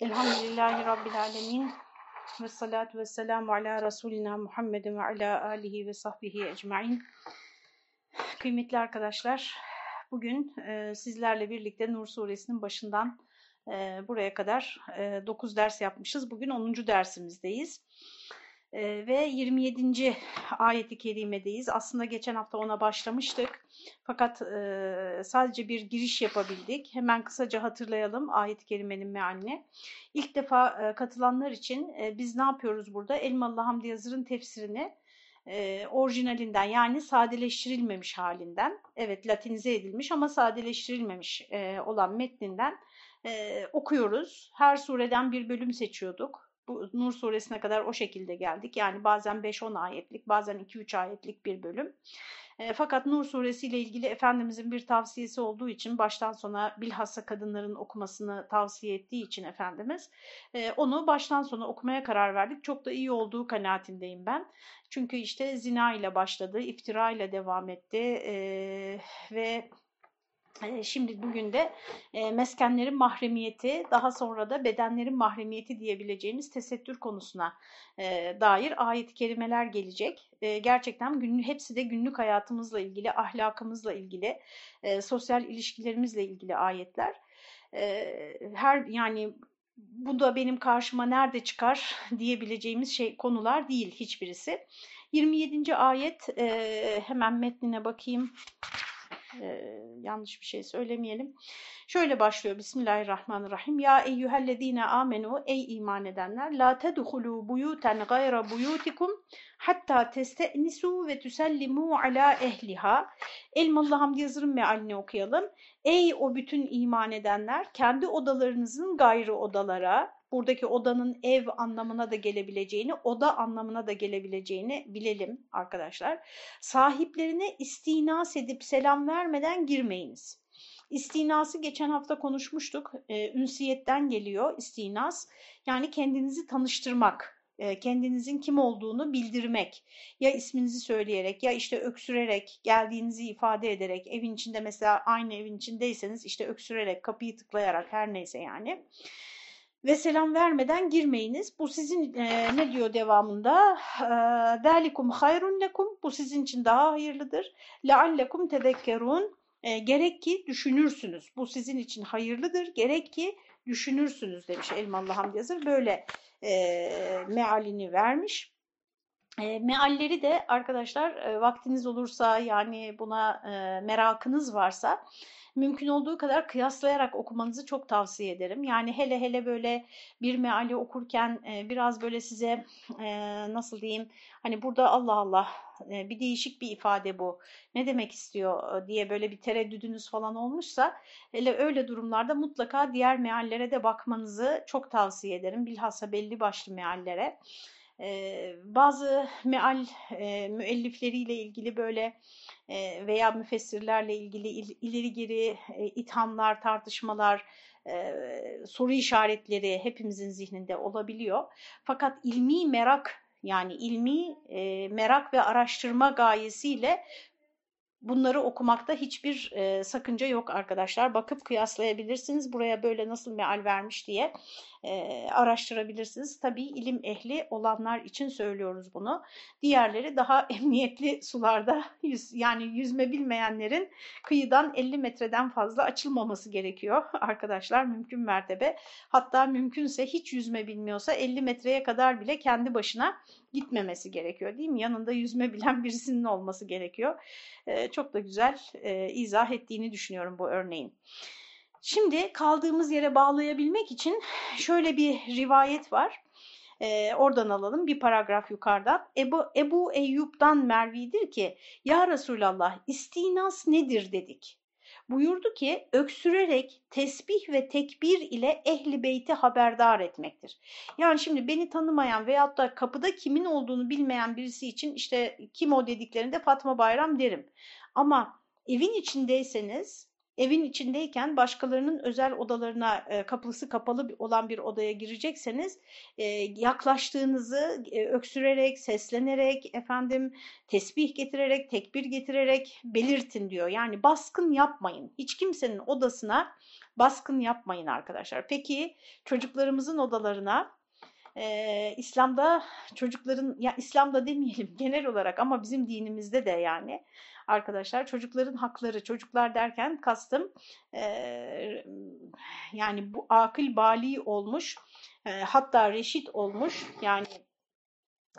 Elhamdülillahi Rabbil Alemin ve salatu ve selamu ala Resulina Muhammedin ve ala alihi ve sahbihi ecmain. Kıymetli arkadaşlar, bugün e, sizlerle birlikte Nur suresinin başından e, buraya kadar e, 9 ders yapmışız. Bugün 10. dersimizdeyiz. E, ve 27. ayeti kerimedeyiz. Aslında geçen hafta ona başlamıştık. Fakat e, sadece bir giriş yapabildik. Hemen kısaca hatırlayalım ayet-i kerimenin mealini. İlk defa e, katılanlar için e, biz ne yapıyoruz burada? Elmalı Hamdi Yazır'ın tefsirini e, orijinalinden yani sadeleştirilmemiş halinden, evet latinize edilmiş ama sadeleştirilmemiş e, olan metninden e, okuyoruz. Her sureden bir bölüm seçiyorduk. Bu Nur suresine kadar o şekilde geldik. Yani bazen 5-10 ayetlik, bazen 2-3 ayetlik bir bölüm. E, fakat Nur suresi ile ilgili Efendimizin bir tavsiyesi olduğu için baştan sona bilhassa kadınların okumasını tavsiye ettiği için Efendimiz e, onu baştan sona okumaya karar verdik. Çok da iyi olduğu kanaatindeyim ben. Çünkü işte zina ile başladı, iftira ile devam etti e, ve Şimdi bugün de e, meskenlerin mahremiyeti, daha sonra da bedenlerin mahremiyeti diyebileceğimiz tesettür konusuna e, dair ayet-i kerimeler gelecek. E, gerçekten günlük, hepsi de günlük hayatımızla ilgili, ahlakımızla ilgili, sosyal ilişkilerimizle ilgili ayetler. Her yani bu da benim karşıma nerede çıkar diyebileceğimiz şey konular değil hiçbirisi. 27. ayet hemen metnine bakayım. Ee, yanlış bir şey söylemeyelim. Şöyle başlıyor Bismillahirrahmanirrahim. Ya eyyühellezine amenu ey iman edenler la tedhulu buyuten gayra buyutikum hatta testenisu ve tüsellimu ala ehliha. Elmalı Hamdi Yazır'ın mealini okuyalım. Ey o bütün iman edenler kendi odalarınızın gayrı odalara buradaki odanın ev anlamına da gelebileceğini, oda anlamına da gelebileceğini bilelim arkadaşlar. Sahiplerine istinas edip selam vermeden girmeyiniz. İstinası geçen hafta konuşmuştuk. E, ünsiyetten geliyor istinas. Yani kendinizi tanıştırmak, e, kendinizin kim olduğunu bildirmek. Ya isminizi söyleyerek ya işte öksürerek, geldiğinizi ifade ederek, evin içinde mesela aynı evin içindeyseniz işte öksürerek, kapıyı tıklayarak her neyse yani ve selam vermeden girmeyiniz. Bu sizin e, ne diyor devamında? Delikum hayrun lekum. Bu sizin için daha hayırlıdır. Leallekum tezekkerun. E, gerek ki düşünürsünüz. Bu sizin için hayırlıdır. Gerek ki düşünürsünüz demiş Elmalı Hamdi Yazır. Böyle e, mealini vermiş. E, mealleri de arkadaşlar e, vaktiniz olursa yani buna e, merakınız varsa mümkün olduğu kadar kıyaslayarak okumanızı çok tavsiye ederim. Yani hele hele böyle bir meali okurken e, biraz böyle size e, nasıl diyeyim hani burada Allah Allah e, bir değişik bir ifade bu. Ne demek istiyor diye böyle bir tereddüdünüz falan olmuşsa hele öyle durumlarda mutlaka diğer meallere de bakmanızı çok tavsiye ederim. Bilhassa belli başlı meallere. Bazı meal müellifleriyle ilgili böyle veya müfessirlerle ilgili il, ileri geri e, ithamlar, tartışmalar, e, soru işaretleri hepimizin zihninde olabiliyor. Fakat ilmi merak yani ilmi e, merak ve araştırma gayesiyle bunları okumakta hiçbir e, sakınca yok arkadaşlar. Bakıp kıyaslayabilirsiniz. Buraya böyle nasıl meal vermiş diye e, araştırabilirsiniz. Tabii ilim ehli olanlar için söylüyoruz bunu. Diğerleri daha emniyetli sularda yüz, yani yüzme bilmeyenlerin kıyıdan 50 metreden fazla açılmaması gerekiyor arkadaşlar mümkün mertebe. Hatta mümkünse hiç yüzme bilmiyorsa 50 metreye kadar bile kendi başına gitmemesi gerekiyor değil mi? Yanında yüzme bilen birisinin olması gerekiyor. E, çok da güzel e, izah ettiğini düşünüyorum bu örneğin. Şimdi kaldığımız yere bağlayabilmek için şöyle bir rivayet var. Ee, oradan alalım bir paragraf yukarıdan. Ebu, Ebu Eyyub'dan Mervi'dir ki Ya Resulallah istinas nedir dedik. Buyurdu ki öksürerek tesbih ve tekbir ile ehli beyti haberdar etmektir. Yani şimdi beni tanımayan veyahut da kapıda kimin olduğunu bilmeyen birisi için işte kim o dediklerinde Fatma Bayram derim. Ama evin içindeyseniz evin içindeyken başkalarının özel odalarına e, kapısı kapalı olan bir odaya girecekseniz e, yaklaştığınızı e, öksürerek, seslenerek, efendim tesbih getirerek, tekbir getirerek belirtin diyor. Yani baskın yapmayın. Hiç kimsenin odasına baskın yapmayın arkadaşlar. Peki çocuklarımızın odalarına e, İslam'da çocukların ya İslam'da demeyelim genel olarak ama bizim dinimizde de yani arkadaşlar. Çocukların hakları çocuklar derken kastım e, yani bu akıl bali olmuş e, hatta reşit olmuş yani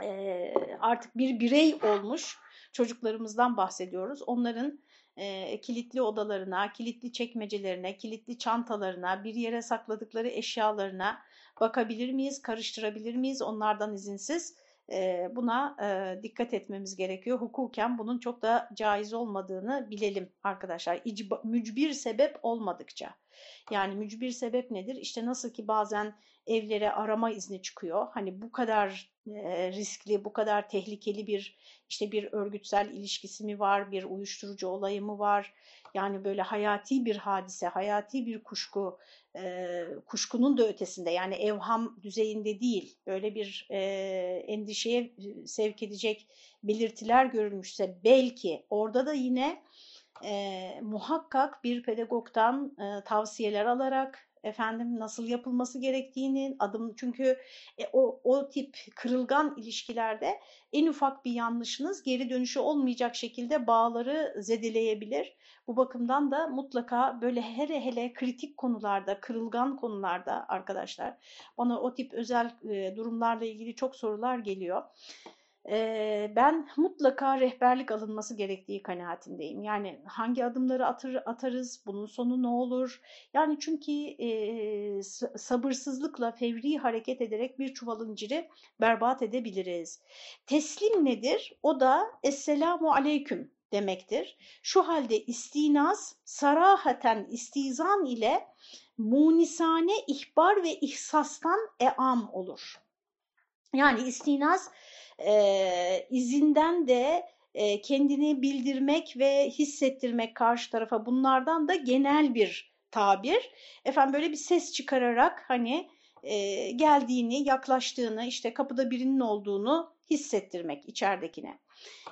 e, artık bir birey olmuş çocuklarımızdan bahsediyoruz. Onların e, kilitli odalarına, kilitli çekmecelerine, kilitli çantalarına, bir yere sakladıkları eşyalarına bakabilir miyiz, karıştırabilir miyiz? Onlardan izinsiz? Buna dikkat etmemiz gerekiyor. Hukuken bunun çok da caiz olmadığını bilelim arkadaşlar. Mücbir sebep olmadıkça. Yani mücbir sebep nedir? İşte nasıl ki bazen evlere arama izni çıkıyor. Hani bu kadar e, riskli, bu kadar tehlikeli bir işte bir örgütsel ilişkisi mi var, bir uyuşturucu olayı mı var? Yani böyle hayati bir hadise, hayati bir kuşku, e, kuşkunun da ötesinde yani evham düzeyinde değil, böyle bir e, endişeye sevk edecek belirtiler görülmüşse belki orada da yine e, muhakkak bir pedagogdan e, tavsiyeler alarak efendim nasıl yapılması gerektiğini adım çünkü e, o o tip kırılgan ilişkilerde en ufak bir yanlışınız geri dönüşü olmayacak şekilde bağları zedeleyebilir. Bu bakımdan da mutlaka böyle hele hele kritik konularda, kırılgan konularda arkadaşlar bana o tip özel e, durumlarla ilgili çok sorular geliyor ben mutlaka rehberlik alınması gerektiği kanaatindeyim. Yani hangi adımları atır, atarız, bunun sonu ne olur? Yani çünkü e, sabırsızlıkla fevri hareket ederek bir çuval inciri berbat edebiliriz. Teslim nedir? O da Esselamu Aleyküm demektir. Şu halde istinaz sarahaten istizan ile munisane ihbar ve ihsastan eam olur. Yani istinaz e, izinden de e, kendini bildirmek ve hissettirmek karşı tarafa bunlardan da genel bir tabir. Efendim böyle bir ses çıkararak hani e, geldiğini, yaklaştığını, işte kapıda birinin olduğunu hissettirmek içeridekine.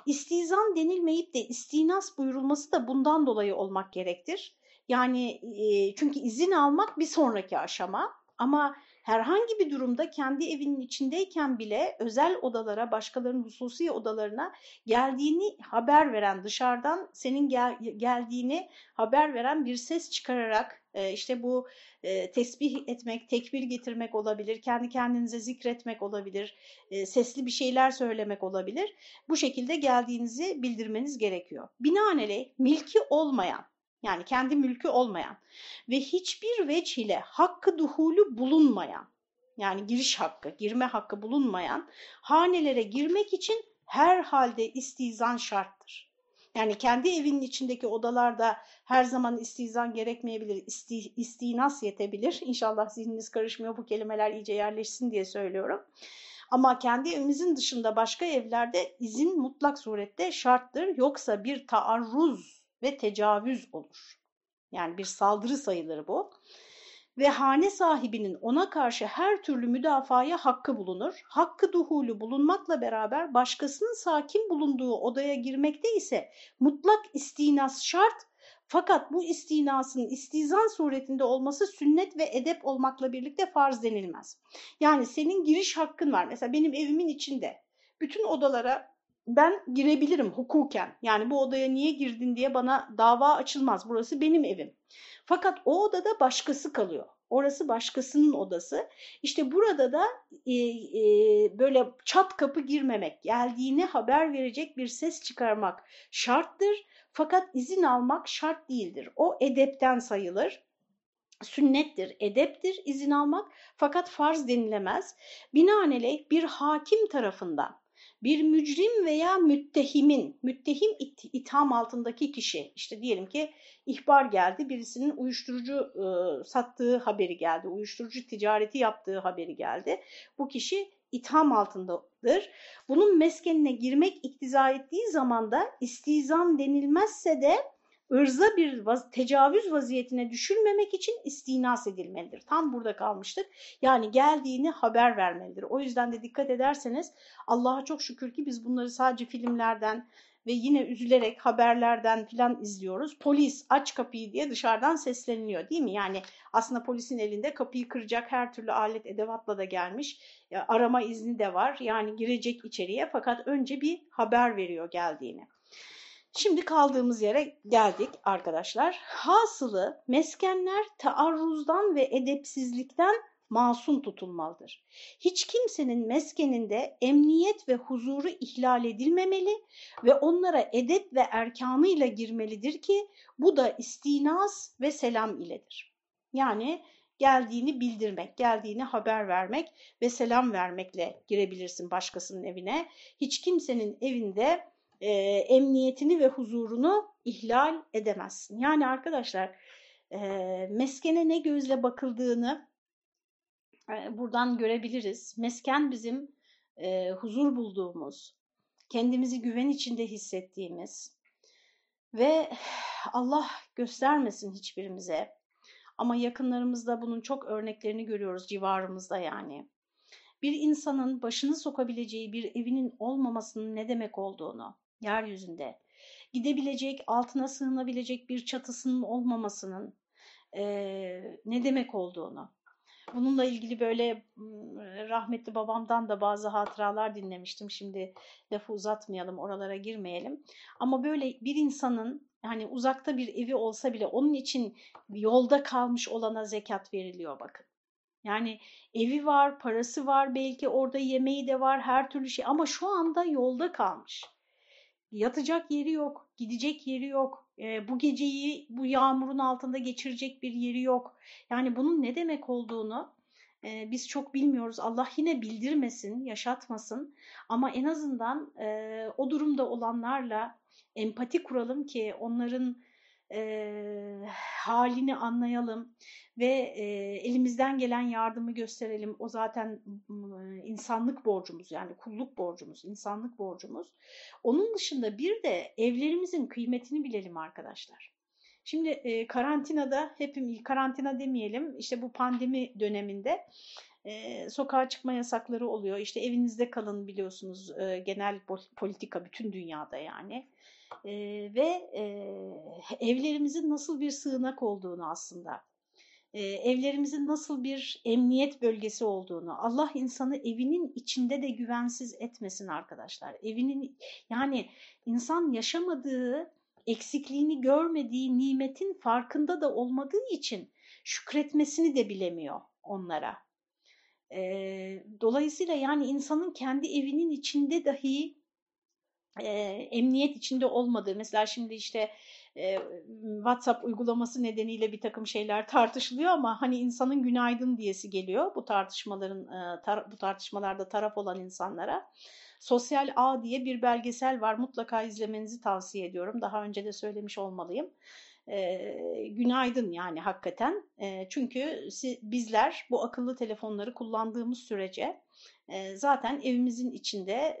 İstizan denilmeyip de istinas buyurulması da bundan dolayı olmak gerektir. Yani e, çünkü izin almak bir sonraki aşama ama herhangi bir durumda kendi evinin içindeyken bile özel odalara, başkalarının hususi odalarına geldiğini haber veren, dışarıdan senin gel, geldiğini haber veren bir ses çıkararak e, işte bu e, tesbih etmek, tekbir getirmek olabilir, kendi kendinize zikretmek olabilir, e, sesli bir şeyler söylemek olabilir. Bu şekilde geldiğinizi bildirmeniz gerekiyor. Binaenaleyh milki olmayan yani kendi mülkü olmayan ve hiçbir veç ile hakkı duhulü bulunmayan yani giriş hakkı, girme hakkı bulunmayan hanelere girmek için her halde istizan şarttır. Yani kendi evinin içindeki odalarda her zaman istizan gerekmeyebilir, isti, istinas yetebilir. İnşallah zihniniz karışmıyor bu kelimeler iyice yerleşsin diye söylüyorum. Ama kendi evimizin dışında başka evlerde izin mutlak surette şarttır. Yoksa bir taarruz ve tecavüz olur. Yani bir saldırı sayılır bu. Ve hane sahibinin ona karşı her türlü müdafaya hakkı bulunur. Hakkı duhulu bulunmakla beraber başkasının sakin bulunduğu odaya girmekte ise mutlak istinas şart fakat bu istinasın istizan suretinde olması sünnet ve edep olmakla birlikte farz denilmez. Yani senin giriş hakkın var. Mesela benim evimin içinde bütün odalara ben girebilirim hukuken. Yani bu odaya niye girdin diye bana dava açılmaz. Burası benim evim. Fakat o odada başkası kalıyor. Orası başkasının odası. İşte burada da e, e, böyle çat kapı girmemek, geldiğini haber verecek bir ses çıkarmak şarttır. Fakat izin almak şart değildir. O edepten sayılır sünnettir, edeptir izin almak fakat farz denilemez. Binaenaleyh bir hakim tarafından bir mücrim veya müttehimin, müttehim it itham altındaki kişi, işte diyelim ki ihbar geldi, birisinin uyuşturucu e, sattığı haberi geldi, uyuşturucu ticareti yaptığı haberi geldi. Bu kişi itham altındadır. Bunun meskenine girmek iktiza ettiği zaman da istizam denilmezse de ırza bir vaz tecavüz vaziyetine düşürmemek için istinas edilmelidir. Tam burada kalmıştık. Yani geldiğini haber vermelidir. O yüzden de dikkat ederseniz Allah'a çok şükür ki biz bunları sadece filmlerden ve yine üzülerek haberlerden filan izliyoruz. Polis aç kapıyı diye dışarıdan sesleniliyor değil mi? Yani aslında polisin elinde kapıyı kıracak her türlü alet edevatla da gelmiş. Arama izni de var. Yani girecek içeriye fakat önce bir haber veriyor geldiğini. Şimdi kaldığımız yere geldik arkadaşlar. Hasılı meskenler taarruzdan ve edepsizlikten masum tutulmalıdır. Hiç kimsenin meskeninde emniyet ve huzuru ihlal edilmemeli ve onlara edep ve erkanıyla girmelidir ki bu da istinas ve selam iledir. Yani geldiğini bildirmek, geldiğini haber vermek ve selam vermekle girebilirsin başkasının evine. Hiç kimsenin evinde e, emniyetini ve huzurunu ihlal edemezsin. Yani arkadaşlar e, meskene ne gözle bakıldığını e, buradan görebiliriz. Mesken bizim e, huzur bulduğumuz, kendimizi güven içinde hissettiğimiz ve Allah göstermesin hiçbirimize ama yakınlarımızda bunun çok örneklerini görüyoruz civarımızda yani. Bir insanın başını sokabileceği bir evinin olmamasının ne demek olduğunu, yeryüzünde gidebilecek, altına sığınabilecek bir çatısının olmamasının e, ne demek olduğunu. Bununla ilgili böyle rahmetli babamdan da bazı hatıralar dinlemiştim. Şimdi lafı uzatmayalım, oralara girmeyelim. Ama böyle bir insanın hani uzakta bir evi olsa bile onun için yolda kalmış olana zekat veriliyor bakın. Yani evi var, parası var, belki orada yemeği de var, her türlü şey ama şu anda yolda kalmış yatacak yeri yok, gidecek yeri yok, e, bu geceyi bu yağmurun altında geçirecek bir yeri yok. Yani bunun ne demek olduğunu e, biz çok bilmiyoruz. Allah yine bildirmesin, yaşatmasın ama en azından e, o durumda olanlarla empati kuralım ki onların e, halini anlayalım ve e, elimizden gelen yardımı gösterelim. O zaten e, insanlık borcumuz yani kulluk borcumuz, insanlık borcumuz. Onun dışında bir de evlerimizin kıymetini bilelim arkadaşlar. Şimdi e, karantinada hepimiz karantina demeyelim işte bu pandemi döneminde e, sokağa çıkma yasakları oluyor. İşte evinizde kalın biliyorsunuz e, genel politika bütün dünyada yani e, ve e, evlerimizin nasıl bir sığınak olduğunu aslında, e, evlerimizin nasıl bir emniyet bölgesi olduğunu, Allah insanı evinin içinde de güvensiz etmesin arkadaşlar. Evinin yani insan yaşamadığı, eksikliğini görmediği nimetin farkında da olmadığı için şükretmesini de bilemiyor onlara. E, dolayısıyla yani insanın kendi evinin içinde dahi e, emniyet içinde olmadığı mesela şimdi işte e, WhatsApp uygulaması nedeniyle bir takım şeyler tartışılıyor ama hani insanın günaydın diyesi geliyor bu tartışmaların e, tar bu tartışmalarda taraf olan insanlara. Sosyal Ağ diye bir belgesel var mutlaka izlemenizi tavsiye ediyorum daha önce de söylemiş olmalıyım. E, günaydın yani hakikaten e, çünkü bizler bu akıllı telefonları kullandığımız sürece zaten evimizin içinde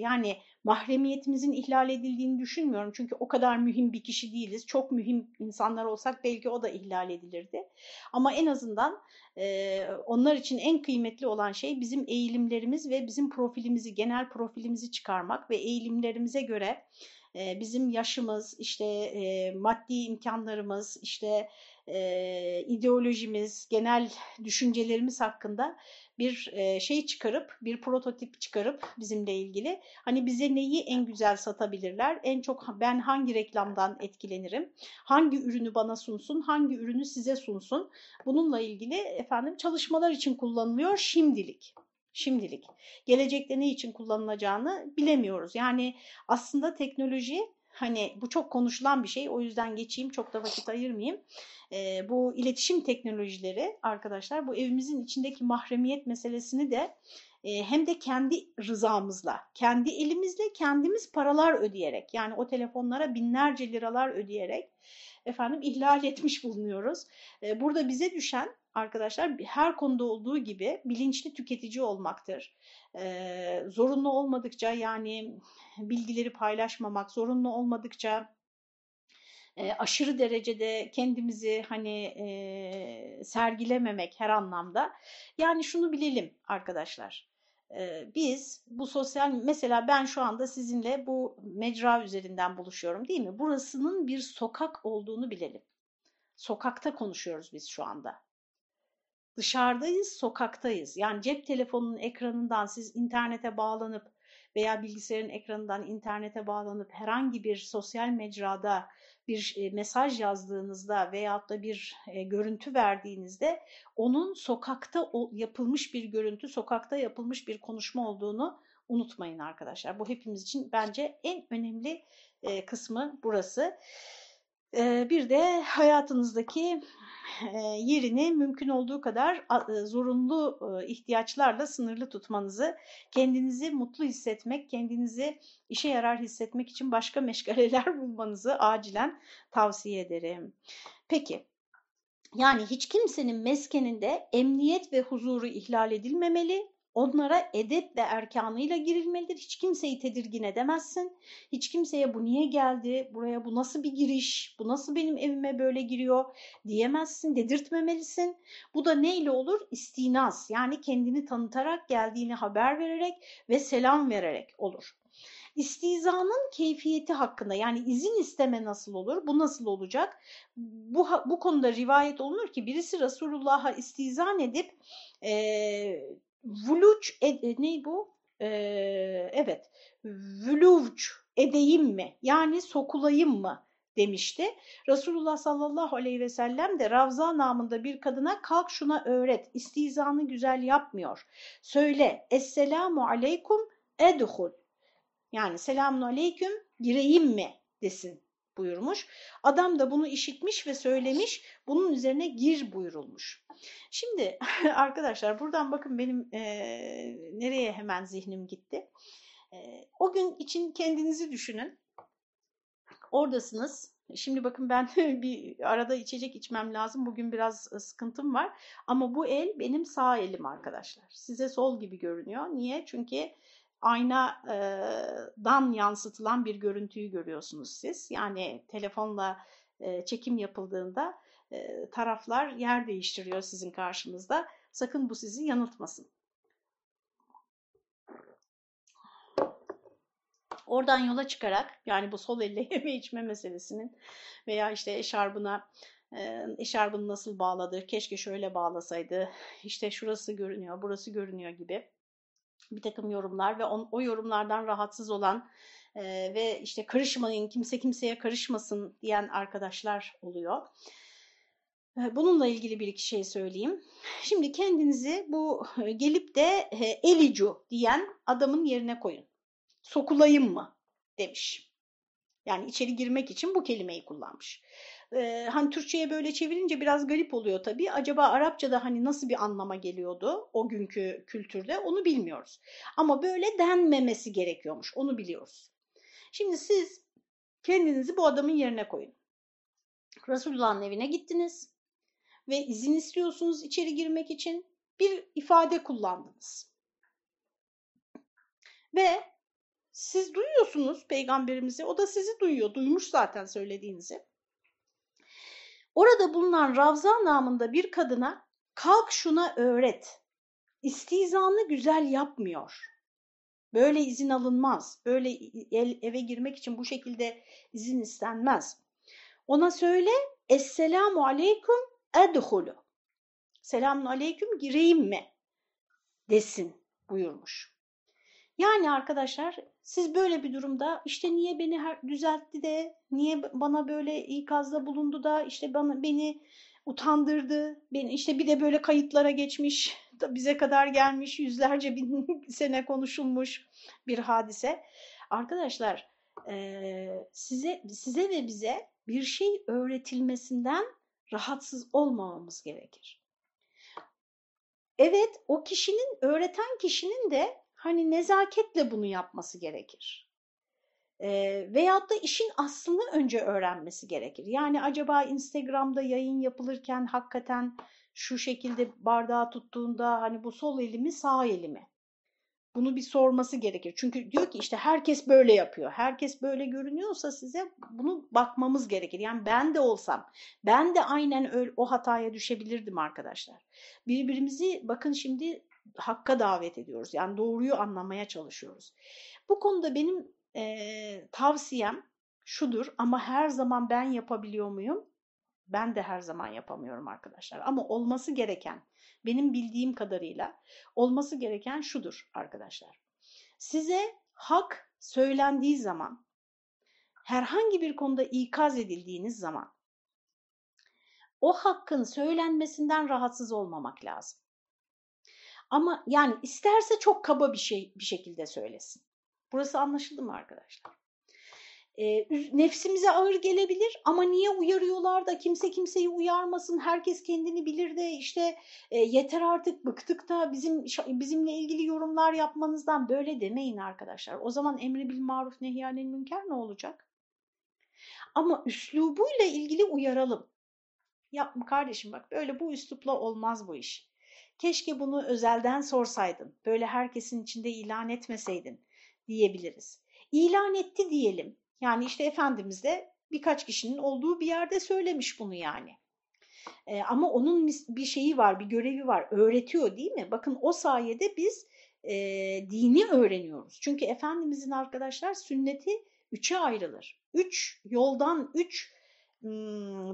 yani mahremiyetimizin ihlal edildiğini düşünmüyorum. Çünkü o kadar mühim bir kişi değiliz. Çok mühim insanlar olsak belki o da ihlal edilirdi. Ama en azından onlar için en kıymetli olan şey bizim eğilimlerimiz ve bizim profilimizi, genel profilimizi çıkarmak ve eğilimlerimize göre bizim yaşımız, işte maddi imkanlarımız, işte e, ideolojimiz, genel düşüncelerimiz hakkında bir e, şey çıkarıp, bir prototip çıkarıp bizimle ilgili hani bize neyi en güzel satabilirler, en çok ben hangi reklamdan etkilenirim, hangi ürünü bana sunsun, hangi ürünü size sunsun bununla ilgili efendim çalışmalar için kullanılıyor şimdilik. Şimdilik. Gelecekte ne için kullanılacağını bilemiyoruz. Yani aslında teknoloji hani bu çok konuşulan bir şey o yüzden geçeyim çok da vakit ayırmayayım. E, bu iletişim teknolojileri arkadaşlar bu evimizin içindeki mahremiyet meselesini de e, hem de kendi rızamızla, kendi elimizle kendimiz paralar ödeyerek yani o telefonlara binlerce liralar ödeyerek efendim ihlal etmiş bulunuyoruz. E, burada bize düşen arkadaşlar her konuda olduğu gibi bilinçli tüketici olmaktır. E, zorunlu olmadıkça yani bilgileri paylaşmamak, zorunlu olmadıkça e, aşırı derecede kendimizi hani e, sergilememek her anlamda. Yani şunu bilelim arkadaşlar. Biz bu sosyal mesela ben şu anda sizinle bu mecra üzerinden buluşuyorum değil mi? Burasının bir sokak olduğunu bilelim. Sokakta konuşuyoruz biz şu anda. Dışarıdayız, sokaktayız. Yani cep telefonunun ekranından siz internete bağlanıp veya bilgisayarın ekranından internete bağlanıp herhangi bir sosyal mecrada bir e, mesaj yazdığınızda veyahut da bir e, görüntü verdiğinizde onun sokakta yapılmış bir görüntü, sokakta yapılmış bir konuşma olduğunu unutmayın arkadaşlar. Bu hepimiz için bence en önemli e, kısmı burası. Bir de hayatınızdaki yerini mümkün olduğu kadar zorunlu ihtiyaçlarla sınırlı tutmanızı, kendinizi mutlu hissetmek, kendinizi işe yarar hissetmek için başka meşgaleler bulmanızı acilen tavsiye ederim. Peki, yani hiç kimsenin meskeninde emniyet ve huzuru ihlal edilmemeli, Onlara edep ve erkanıyla girilmelidir. Hiç kimseyi tedirgin edemezsin. Hiç kimseye bu niye geldi, buraya bu nasıl bir giriş, bu nasıl benim evime böyle giriyor diyemezsin, dedirtmemelisin. Bu da neyle olur? İstinas yani kendini tanıtarak geldiğini haber vererek ve selam vererek olur. İstizanın keyfiyeti hakkında yani izin isteme nasıl olur? Bu nasıl olacak? Bu, bu konuda rivayet olunur ki birisi Resulullah'a istizan edip e, vuluç e, ne bu? Ee, evet vuluç edeyim mi? Yani sokulayım mı? demişti. Resulullah sallallahu aleyhi ve sellem de Ravza namında bir kadına kalk şuna öğret, istizanı güzel yapmıyor. Söyle, Esselamu aleykum edhul. Yani selamun aleyküm gireyim mi desin buyurmuş. Adam da bunu işitmiş ve söylemiş. Bunun üzerine gir buyurulmuş. Şimdi arkadaşlar buradan bakın benim e, nereye hemen zihnim gitti. E, o gün için kendinizi düşünün. Oradasınız. Şimdi bakın ben bir arada içecek içmem lazım. Bugün biraz sıkıntım var. Ama bu el benim sağ elim arkadaşlar. Size sol gibi görünüyor. Niye? Çünkü aynadan yansıtılan bir görüntüyü görüyorsunuz siz. Yani telefonla çekim yapıldığında taraflar yer değiştiriyor sizin karşınızda. Sakın bu sizi yanıltmasın. Oradan yola çıkarak yani bu sol elle yeme içme meselesinin veya işte eşarbına eşarbını nasıl bağladı, keşke şöyle bağlasaydı, işte şurası görünüyor, burası görünüyor gibi bir takım yorumlar ve on, o yorumlardan rahatsız olan e, ve işte karışmayın, kimse kimseye karışmasın diyen arkadaşlar oluyor. E, bununla ilgili bir iki şey söyleyeyim. Şimdi kendinizi bu e, gelip de e, elicu diyen adamın yerine koyun. Sokulayım mı demiş. Yani içeri girmek için bu kelimeyi kullanmış e, hani Türkçe'ye böyle çevirince biraz garip oluyor tabii. Acaba Arapçada hani nasıl bir anlama geliyordu o günkü kültürde onu bilmiyoruz. Ama böyle denmemesi gerekiyormuş onu biliyoruz. Şimdi siz kendinizi bu adamın yerine koyun. Resulullah'ın evine gittiniz ve izin istiyorsunuz içeri girmek için bir ifade kullandınız. Ve siz duyuyorsunuz peygamberimizi, o da sizi duyuyor, duymuş zaten söylediğinizi. Orada bulunan Ravza namında bir kadına kalk şuna öğret. İstizanı güzel yapmıyor. Böyle izin alınmaz. Böyle eve girmek için bu şekilde izin istenmez. Ona söyle Esselamu aleyküm edhulu. Selamun aleyküm gireyim mi? Desin buyurmuş. Yani arkadaşlar siz böyle bir durumda işte niye beni her, düzeltti de niye bana böyle ikazda bulundu da işte bana beni utandırdı. Beni işte bir de böyle kayıtlara geçmiş, bize kadar gelmiş, yüzlerce bin sene konuşulmuş bir hadise. Arkadaşlar e, size size ve bize bir şey öğretilmesinden rahatsız olmamamız gerekir. Evet, o kişinin, öğreten kişinin de hani nezaketle bunu yapması gerekir. E, veyahut da işin aslını önce öğrenmesi gerekir. Yani acaba Instagram'da yayın yapılırken hakikaten şu şekilde bardağı tuttuğunda hani bu sol elimi sağ elimi. bunu bir sorması gerekir. Çünkü diyor ki işte herkes böyle yapıyor. Herkes böyle görünüyorsa size bunu bakmamız gerekir. Yani ben de olsam ben de aynen öyle, o hataya düşebilirdim arkadaşlar. Birbirimizi bakın şimdi hakka davet ediyoruz. Yani doğruyu anlamaya çalışıyoruz. Bu konuda benim e, tavsiyem şudur ama her zaman ben yapabiliyor muyum? Ben de her zaman yapamıyorum arkadaşlar. Ama olması gereken, benim bildiğim kadarıyla olması gereken şudur arkadaşlar. Size hak söylendiği zaman, herhangi bir konuda ikaz edildiğiniz zaman, o hakkın söylenmesinden rahatsız olmamak lazım. Ama yani isterse çok kaba bir şey bir şekilde söylesin. Burası anlaşıldı mı arkadaşlar? E, nefsimize ağır gelebilir ama niye uyarıyorlar da kimse kimseyi uyarmasın, herkes kendini bilir de işte e, yeter artık bıktık da bizim bizimle ilgili yorumlar yapmanızdan böyle demeyin arkadaşlar. O zaman emri bil maruf nehyanil münker ne olacak? Ama üslubuyla ilgili uyaralım. Yapma kardeşim bak böyle bu üslupla olmaz bu iş. Keşke bunu özelden sorsaydın, böyle herkesin içinde ilan etmeseydin diyebiliriz. İlan etti diyelim. Yani işte Efendimiz de birkaç kişinin olduğu bir yerde söylemiş bunu yani. Ee, ama onun bir şeyi var, bir görevi var. Öğretiyor değil mi? Bakın o sayede biz e, dini öğreniyoruz. Çünkü Efendimizin arkadaşlar sünneti üçe ayrılır. Üç yoldan, üç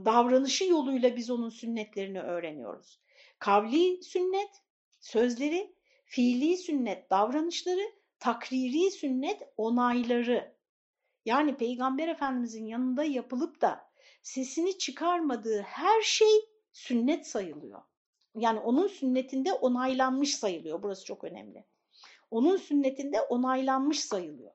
davranışı yoluyla biz onun sünnetlerini öğreniyoruz. Kavli sünnet, sözleri, fiili sünnet, davranışları, takriri sünnet, onayları. Yani Peygamber Efendimizin yanında yapılıp da sesini çıkarmadığı her şey sünnet sayılıyor. Yani onun sünnetinde onaylanmış sayılıyor. Burası çok önemli. Onun sünnetinde onaylanmış sayılıyor.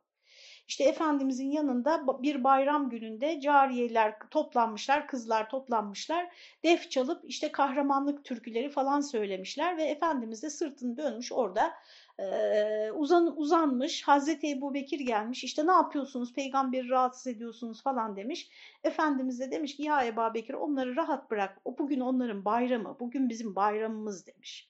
İşte Efendimizin yanında bir bayram gününde cariyeler toplanmışlar, kızlar toplanmışlar, def çalıp işte kahramanlık türküleri falan söylemişler ve Efendimiz de sırtını dönmüş orada uzan, uzanmış. Hazreti Ebu Bekir gelmiş işte ne yapıyorsunuz peygamberi rahatsız ediyorsunuz falan demiş. Efendimiz de demiş ki ya Ebu Bekir onları rahat bırak o bugün onların bayramı bugün bizim bayramımız demiş.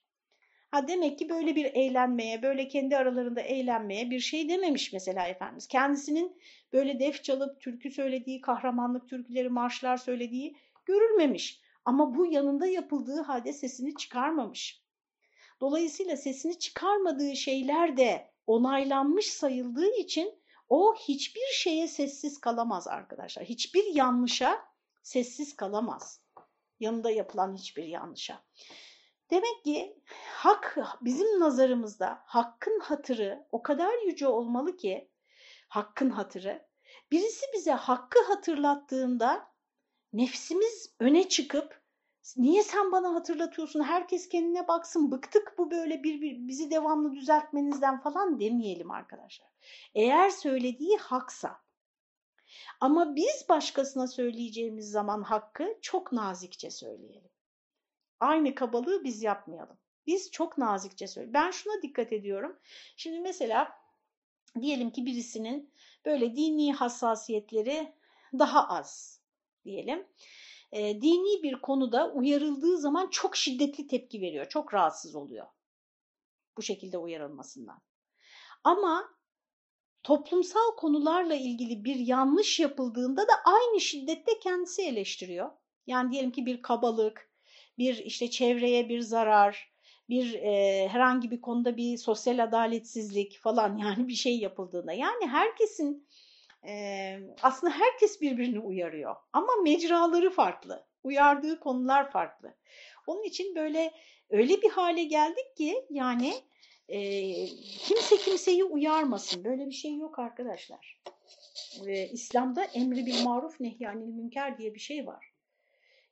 Ha demek ki böyle bir eğlenmeye, böyle kendi aralarında eğlenmeye bir şey dememiş mesela Efendimiz. Kendisinin böyle def çalıp türkü söylediği, kahramanlık türküleri, marşlar söylediği görülmemiş. Ama bu yanında yapıldığı halde sesini çıkarmamış. Dolayısıyla sesini çıkarmadığı şeyler de onaylanmış sayıldığı için o hiçbir şeye sessiz kalamaz arkadaşlar. Hiçbir yanlışa sessiz kalamaz. Yanında yapılan hiçbir yanlışa. Demek ki hak bizim nazarımızda hakkın hatırı o kadar yüce olmalı ki hakkın hatırı. Birisi bize hakkı hatırlattığında nefsimiz öne çıkıp niye sen bana hatırlatıyorsun? Herkes kendine baksın. Bıktık bu böyle bir, bir bizi devamlı düzeltmenizden falan demeyelim arkadaşlar. Eğer söylediği haksa. Ama biz başkasına söyleyeceğimiz zaman hakkı çok nazikçe söyleyelim aynı kabalığı biz yapmayalım. Biz çok nazikçe söylüyoruz. Ben şuna dikkat ediyorum. Şimdi mesela diyelim ki birisinin böyle dini hassasiyetleri daha az diyelim. E, dini bir konuda uyarıldığı zaman çok şiddetli tepki veriyor. Çok rahatsız oluyor. Bu şekilde uyarılmasından. Ama toplumsal konularla ilgili bir yanlış yapıldığında da aynı şiddette kendisi eleştiriyor. Yani diyelim ki bir kabalık, bir işte çevreye bir zarar, bir e, herhangi bir konuda bir sosyal adaletsizlik falan yani bir şey yapıldığında yani herkesin e, aslında herkes birbirini uyarıyor ama mecraları farklı, uyardığı konular farklı. Onun için böyle öyle bir hale geldik ki yani e, kimse kimseyi uyarmasın böyle bir şey yok arkadaşlar. E, İslam'da emri bil maruf nehyanil münker diye bir şey var.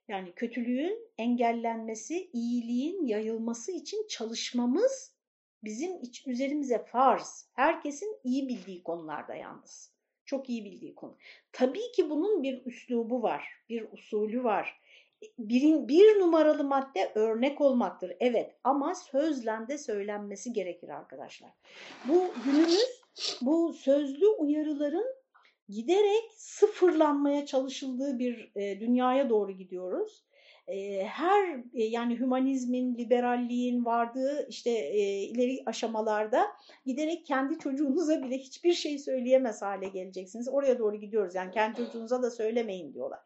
Yani kötülüğün engellenmesi, iyiliğin yayılması için çalışmamız bizim iç, üzerimize farz. Herkesin iyi bildiği konularda yalnız. Çok iyi bildiği konu. Tabii ki bunun bir üslubu var, bir usulü var. Birin, bir numaralı madde örnek olmaktır. Evet ama sözle de söylenmesi gerekir arkadaşlar. Bu günümüz bu sözlü uyarıların giderek sıfırlanmaya çalışıldığı bir e, dünyaya doğru gidiyoruz. her yani hümanizmin, liberalliğin vardığı işte ileri aşamalarda giderek kendi çocuğunuza bile hiçbir şey söyleyemez hale geleceksiniz. Oraya doğru gidiyoruz yani kendi çocuğunuza da söylemeyin diyorlar.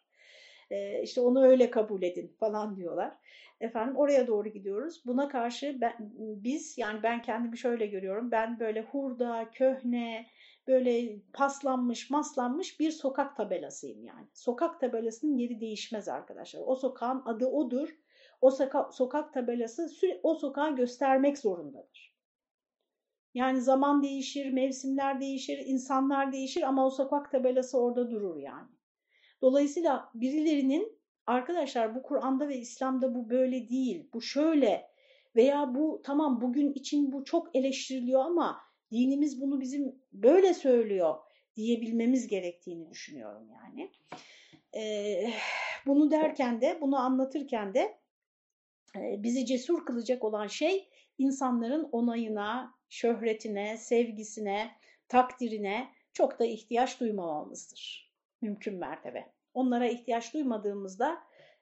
İşte onu öyle kabul edin falan diyorlar. Efendim oraya doğru gidiyoruz. Buna karşı ben, biz yani ben kendimi şöyle görüyorum. Ben böyle hurda, köhne, böyle paslanmış, maslanmış bir sokak tabelasıyım yani. Sokak tabelasının yeri değişmez arkadaşlar. O sokağın adı odur. O soka sokak tabelası o sokağı göstermek zorundadır. Yani zaman değişir, mevsimler değişir, insanlar değişir ama o sokak tabelası orada durur yani. Dolayısıyla birilerinin arkadaşlar bu Kur'an'da ve İslam'da bu böyle değil, bu şöyle veya bu tamam bugün için bu çok eleştiriliyor ama dinimiz bunu bizim böyle söylüyor diyebilmemiz gerektiğini düşünüyorum yani. Ee, bunu derken de, bunu anlatırken de e, bizi cesur kılacak olan şey insanların onayına, şöhretine, sevgisine, takdirine çok da ihtiyaç duymamamızdır. Mümkün mertebe. Onlara ihtiyaç duymadığımızda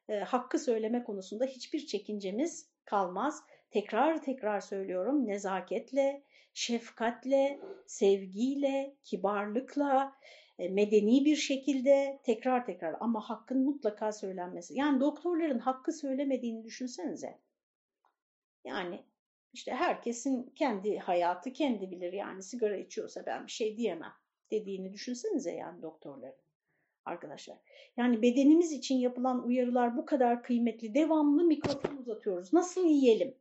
e, hakkı söyleme konusunda hiçbir çekincemiz kalmaz. Tekrar tekrar söylüyorum nezaketle, şefkatle, sevgiyle, kibarlıkla, e, medeni bir şekilde tekrar tekrar ama hakkın mutlaka söylenmesi. Yani doktorların hakkı söylemediğini düşünsenize. Yani işte herkesin kendi hayatı kendi bilir yani sigara içiyorsa ben bir şey diyemem dediğini düşünsenize yani doktorların arkadaşlar. Yani bedenimiz için yapılan uyarılar bu kadar kıymetli. Devamlı mikrofon uzatıyoruz. Nasıl yiyelim?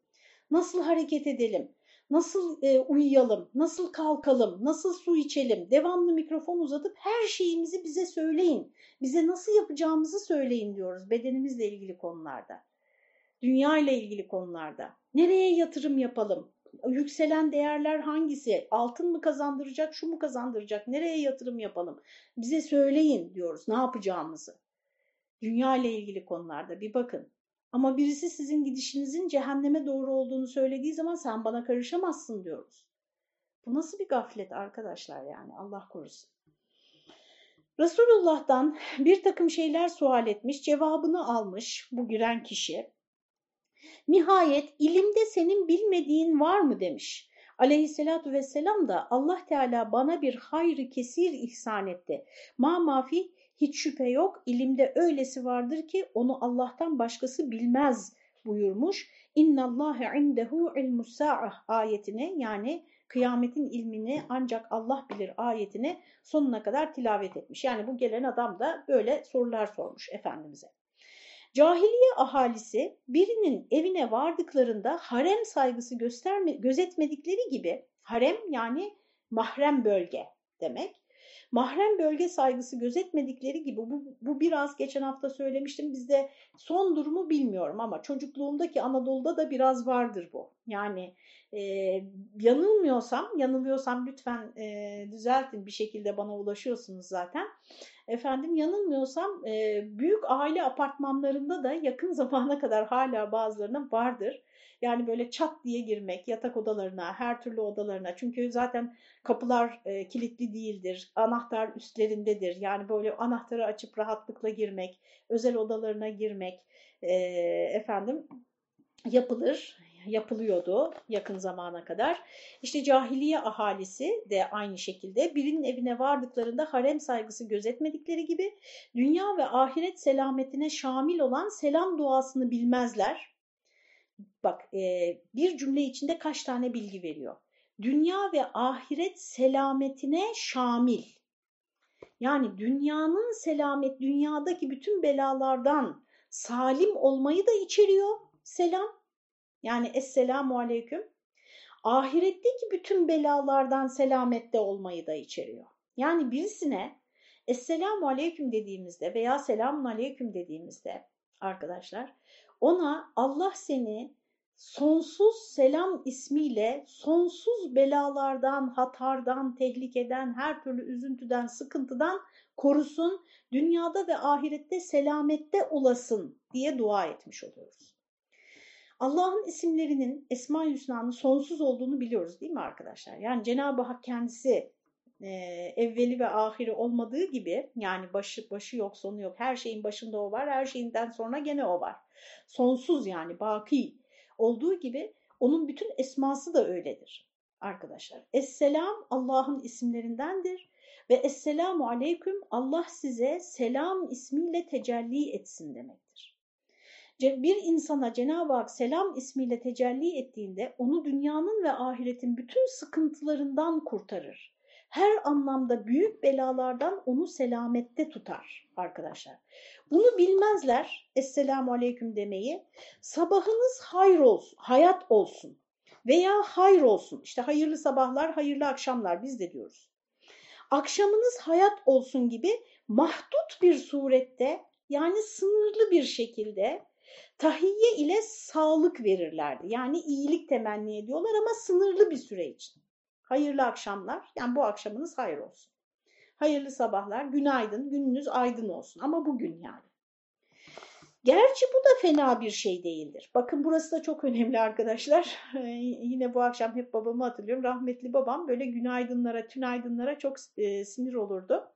Nasıl hareket edelim? Nasıl e, uyuyalım, nasıl kalkalım, nasıl su içelim, devamlı mikrofon uzatıp her şeyimizi bize söyleyin. Bize nasıl yapacağımızı söyleyin diyoruz bedenimizle ilgili konularda. Dünya ile ilgili konularda. Nereye yatırım yapalım? Yükselen değerler hangisi? Altın mı kazandıracak, şu mu kazandıracak? Nereye yatırım yapalım? Bize söyleyin diyoruz ne yapacağımızı. Dünya ile ilgili konularda bir bakın. Ama birisi sizin gidişinizin cehenneme doğru olduğunu söylediği zaman sen bana karışamazsın diyoruz. Bu nasıl bir gaflet arkadaşlar yani Allah korusun. Resulullah'tan bir takım şeyler sual etmiş, cevabını almış bu giren kişi. Nihayet ilimde senin bilmediğin var mı demiş. Aleyhisselatü vesselam da Allah Teala bana bir hayrı kesir ihsan etti. Ma mafi hiç şüphe yok ilimde öylesi vardır ki onu Allah'tan başkası bilmez buyurmuş. İnna Allahe indehu ilmus sa'ah ayetine yani kıyametin ilmini ancak Allah bilir ayetine sonuna kadar tilavet etmiş. Yani bu gelen adam da böyle sorular sormuş Efendimiz'e. Cahiliye ahalisi birinin evine vardıklarında harem saygısı gösterme, gözetmedikleri gibi harem yani mahrem bölge demek mahrem bölge saygısı gözetmedikleri gibi bu, bu biraz geçen hafta söylemiştim bizde son durumu bilmiyorum ama çocukluğumdaki Anadolu'da da biraz vardır bu. Yani e, yanılmıyorsam, yanılıyorsam lütfen e, düzeltin bir şekilde bana ulaşıyorsunuz zaten. Efendim yanılmıyorsam e, büyük aile apartmanlarında da yakın zamana kadar hala bazılarının vardır. Yani böyle çat diye girmek yatak odalarına, her türlü odalarına. Çünkü zaten kapılar e, kilitli değildir. Anahtar üstlerindedir. Yani böyle anahtarı açıp rahatlıkla girmek, özel odalarına girmek e, efendim yapılır yapılıyordu yakın zamana kadar. İşte cahiliye ahalisi de aynı şekilde birinin evine vardıklarında harem saygısı gözetmedikleri gibi dünya ve ahiret selametine şamil olan selam duasını bilmezler. Bak e, bir cümle içinde kaç tane bilgi veriyor. Dünya ve ahiret selametine şamil. Yani dünyanın selamet, dünyadaki bütün belalardan salim olmayı da içeriyor selam. Yani Esselamu Aleyküm. Ahiretteki bütün belalardan selamette olmayı da içeriyor. Yani birisine Esselamu Aleyküm dediğimizde veya Selamun Aleyküm dediğimizde arkadaşlar ona Allah seni sonsuz selam ismiyle sonsuz belalardan, hatardan, tehlikeden, her türlü üzüntüden, sıkıntıdan korusun, dünyada ve ahirette selamette olasın diye dua etmiş oluyoruz. Allah'ın isimlerinin Esma-i Hüsna'nın sonsuz olduğunu biliyoruz değil mi arkadaşlar? Yani Cenab-ı Hak kendisi e, evveli ve ahiri olmadığı gibi yani başı başı yok sonu yok her şeyin başında o var her şeyinden sonra gene o var. Sonsuz yani baki olduğu gibi onun bütün esması da öyledir arkadaşlar. Esselam Allah'ın isimlerindendir ve Esselamu Aleyküm Allah size selam ismiyle tecelli etsin demektir. Bir insana Cenab-ı Hak selam ismiyle tecelli ettiğinde onu dünyanın ve ahiretin bütün sıkıntılarından kurtarır her anlamda büyük belalardan onu selamette tutar arkadaşlar. Bunu bilmezler Esselamu Aleyküm demeyi. Sabahınız hayır olsun, hayat olsun veya hayır olsun. İşte hayırlı sabahlar, hayırlı akşamlar biz de diyoruz. Akşamınız hayat olsun gibi mahdut bir surette yani sınırlı bir şekilde tahiyye ile sağlık verirlerdi. Yani iyilik temenni ediyorlar ama sınırlı bir süre için. Hayırlı akşamlar. Yani bu akşamınız hayır olsun. Hayırlı sabahlar, günaydın, gününüz aydın olsun. Ama bugün yani. Gerçi bu da fena bir şey değildir. Bakın burası da çok önemli arkadaşlar. Yine bu akşam hep babamı hatırlıyorum. Rahmetli babam böyle günaydınlara, tünaydınlara çok e, sinir olurdu.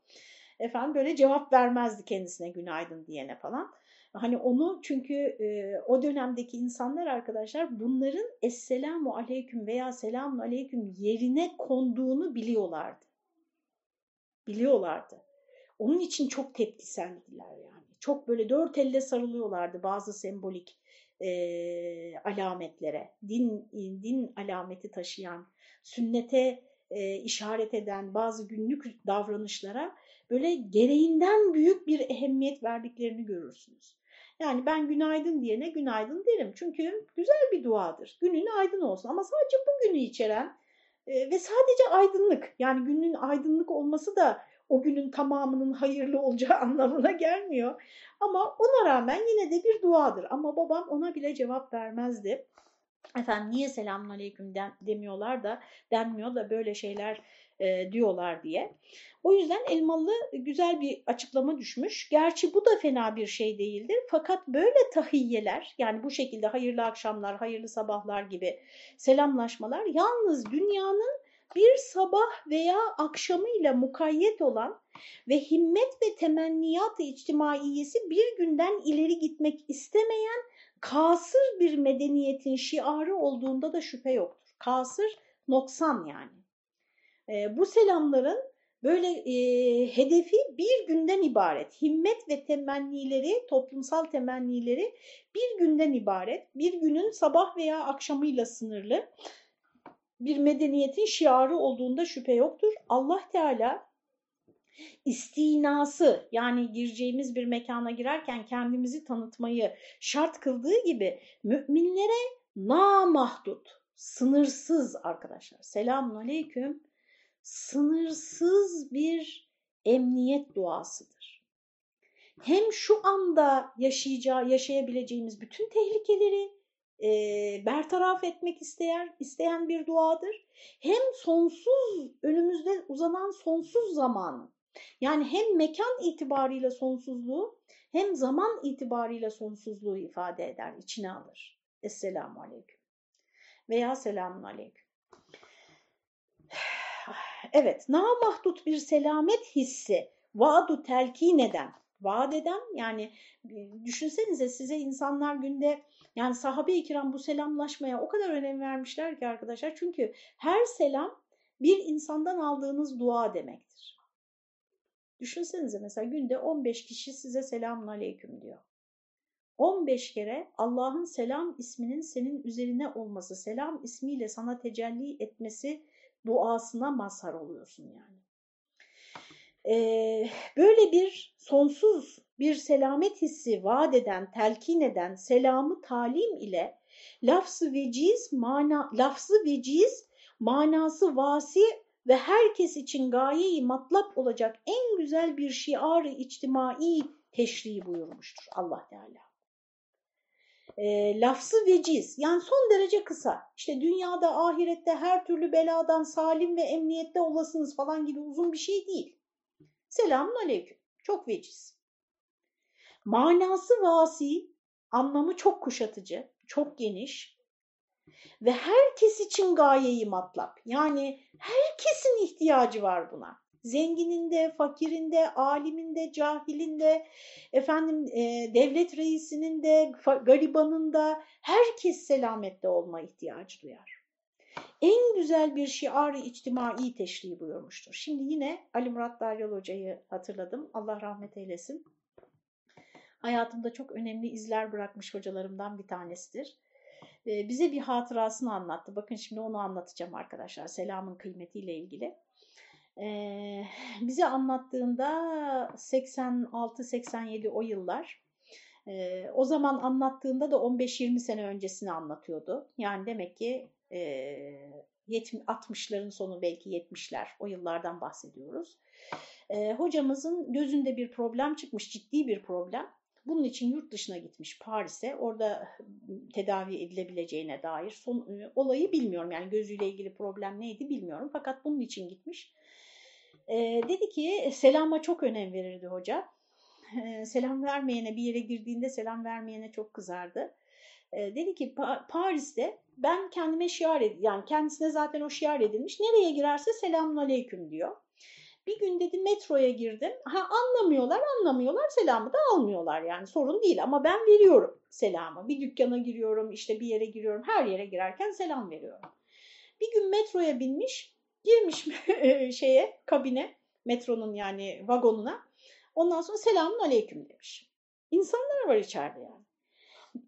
Efendim böyle cevap vermezdi kendisine günaydın diyene falan. Hani onu çünkü e, o dönemdeki insanlar arkadaşlar bunların Esselamu Aleyküm veya Selamun Aleyküm yerine konduğunu biliyorlardı. Biliyorlardı. Onun için çok tepkiseldiler yani. Çok böyle dört elle sarılıyorlardı bazı sembolik e, alametlere. Din, din alameti taşıyan, sünnete e, işaret eden bazı günlük davranışlara böyle gereğinden büyük bir ehemmiyet verdiklerini görürsünüz. Yani ben günaydın diyene günaydın derim. Çünkü güzel bir duadır. Günün aydın olsun ama sadece bugünü içeren e, ve sadece aydınlık. Yani günün aydınlık olması da o günün tamamının hayırlı olacağı anlamına gelmiyor. Ama ona rağmen yine de bir duadır. Ama babam ona bile cevap vermezdi. Efendim niye selamun aleyküm demiyorlar da denmiyor da böyle şeyler e, diyorlar diye. O yüzden Elmalı güzel bir açıklama düşmüş. Gerçi bu da fena bir şey değildir. Fakat böyle tahiyyeler yani bu şekilde hayırlı akşamlar, hayırlı sabahlar gibi selamlaşmalar yalnız dünyanın bir sabah veya akşamıyla mukayyet olan ve himmet ve temenniyat-ı içtimaiyesi bir günden ileri gitmek istemeyen kasır bir medeniyetin şiarı olduğunda da şüphe yoktur. Kasır noksan yani. E, bu selamların böyle e, hedefi bir günden ibaret. Himmet ve temennileri, toplumsal temennileri bir günden ibaret. Bir günün sabah veya akşamıyla sınırlı bir medeniyetin şiarı olduğunda şüphe yoktur. Allah Teala istinası yani gireceğimiz bir mekana girerken kendimizi tanıtmayı şart kıldığı gibi müminlere namahdut, sınırsız arkadaşlar. Selamun aleyküm sınırsız bir emniyet duasıdır. Hem şu anda yaşayacağı, yaşayabileceğimiz bütün tehlikeleri e, bertaraf etmek isteyen, isteyen bir duadır. Hem sonsuz, önümüzde uzanan sonsuz zamanı, yani hem mekan itibariyle sonsuzluğu hem zaman itibariyle sonsuzluğu ifade eder, içine alır. Esselamu Aleyküm veya Selamun Aleyküm. Evet, namahdut bir selamet hissi, vaadu telkin eden, vaat eden yani e, düşünsenize size insanlar günde yani sahabe-i kiram bu selamlaşmaya o kadar önem vermişler ki arkadaşlar. Çünkü her selam bir insandan aldığınız dua demektir. Düşünsenize mesela günde 15 kişi size selamun aleyküm diyor. 15 kere Allah'ın selam isminin senin üzerine olması, selam ismiyle sana tecelli etmesi duasına mazhar oluyorsun yani. Ee, böyle bir sonsuz bir selamet hissi vaat eden, telkin eden selamı talim ile lafzı veciz, mana, lafzı veciz, manası vasi ve herkes için gayeyi matlap olacak en güzel bir şiarı içtimai teşri buyurmuştur Allah Teala e, lafzı veciz yani son derece kısa işte dünyada ahirette her türlü beladan salim ve emniyette olasınız falan gibi uzun bir şey değil. Selamun aleyküm çok veciz. Manası vasi anlamı çok kuşatıcı çok geniş Ve herkes için gayeyi matlap. Yani herkesin ihtiyacı var buna. Zengininde, fakirinde, aliminde, cahilinde, efendim e, devlet reisinin de, garibanın da herkes selamette olma ihtiyacı duyar. En güzel bir şiar-ı içtimai teşri buyurmuştur. Şimdi yine Ali Murat Daryal Hoca'yı hatırladım. Allah rahmet eylesin. Hayatımda çok önemli izler bırakmış hocalarımdan bir tanesidir. Ee, bize bir hatırasını anlattı. Bakın şimdi onu anlatacağım arkadaşlar. Selamın kıymetiyle ilgili. Ee, bize anlattığında 86-87 o yıllar. Ee, o zaman anlattığında da 15-20 sene öncesini anlatıyordu. Yani demek ki e, 60'ların sonu belki 70'ler o yıllardan bahsediyoruz. E, hocamızın gözünde bir problem çıkmış, ciddi bir problem. Bunun için yurt dışına gitmiş Paris'e. Orada tedavi edilebileceğine dair son olayı bilmiyorum. Yani gözüyle ilgili problem neydi bilmiyorum. Fakat bunun için gitmiş. E, dedi ki selama çok önem verirdi hoca. E, selam vermeyene bir yere girdiğinde selam vermeyene çok kızardı. E, dedi ki pa Paris'te ben kendime şiar ed yani kendisine zaten o şiar edilmiş. Nereye girerse selamun aleyküm diyor. Bir gün dedi metroya girdim. Ha anlamıyorlar anlamıyorlar selamı da almıyorlar yani sorun değil ama ben veriyorum selamı. Bir dükkana giriyorum işte bir yere giriyorum her yere girerken selam veriyorum. Bir gün metroya binmiş girmiş şeye kabine metronun yani vagonuna ondan sonra selamun aleyküm demiş. İnsanlar var içeride yani.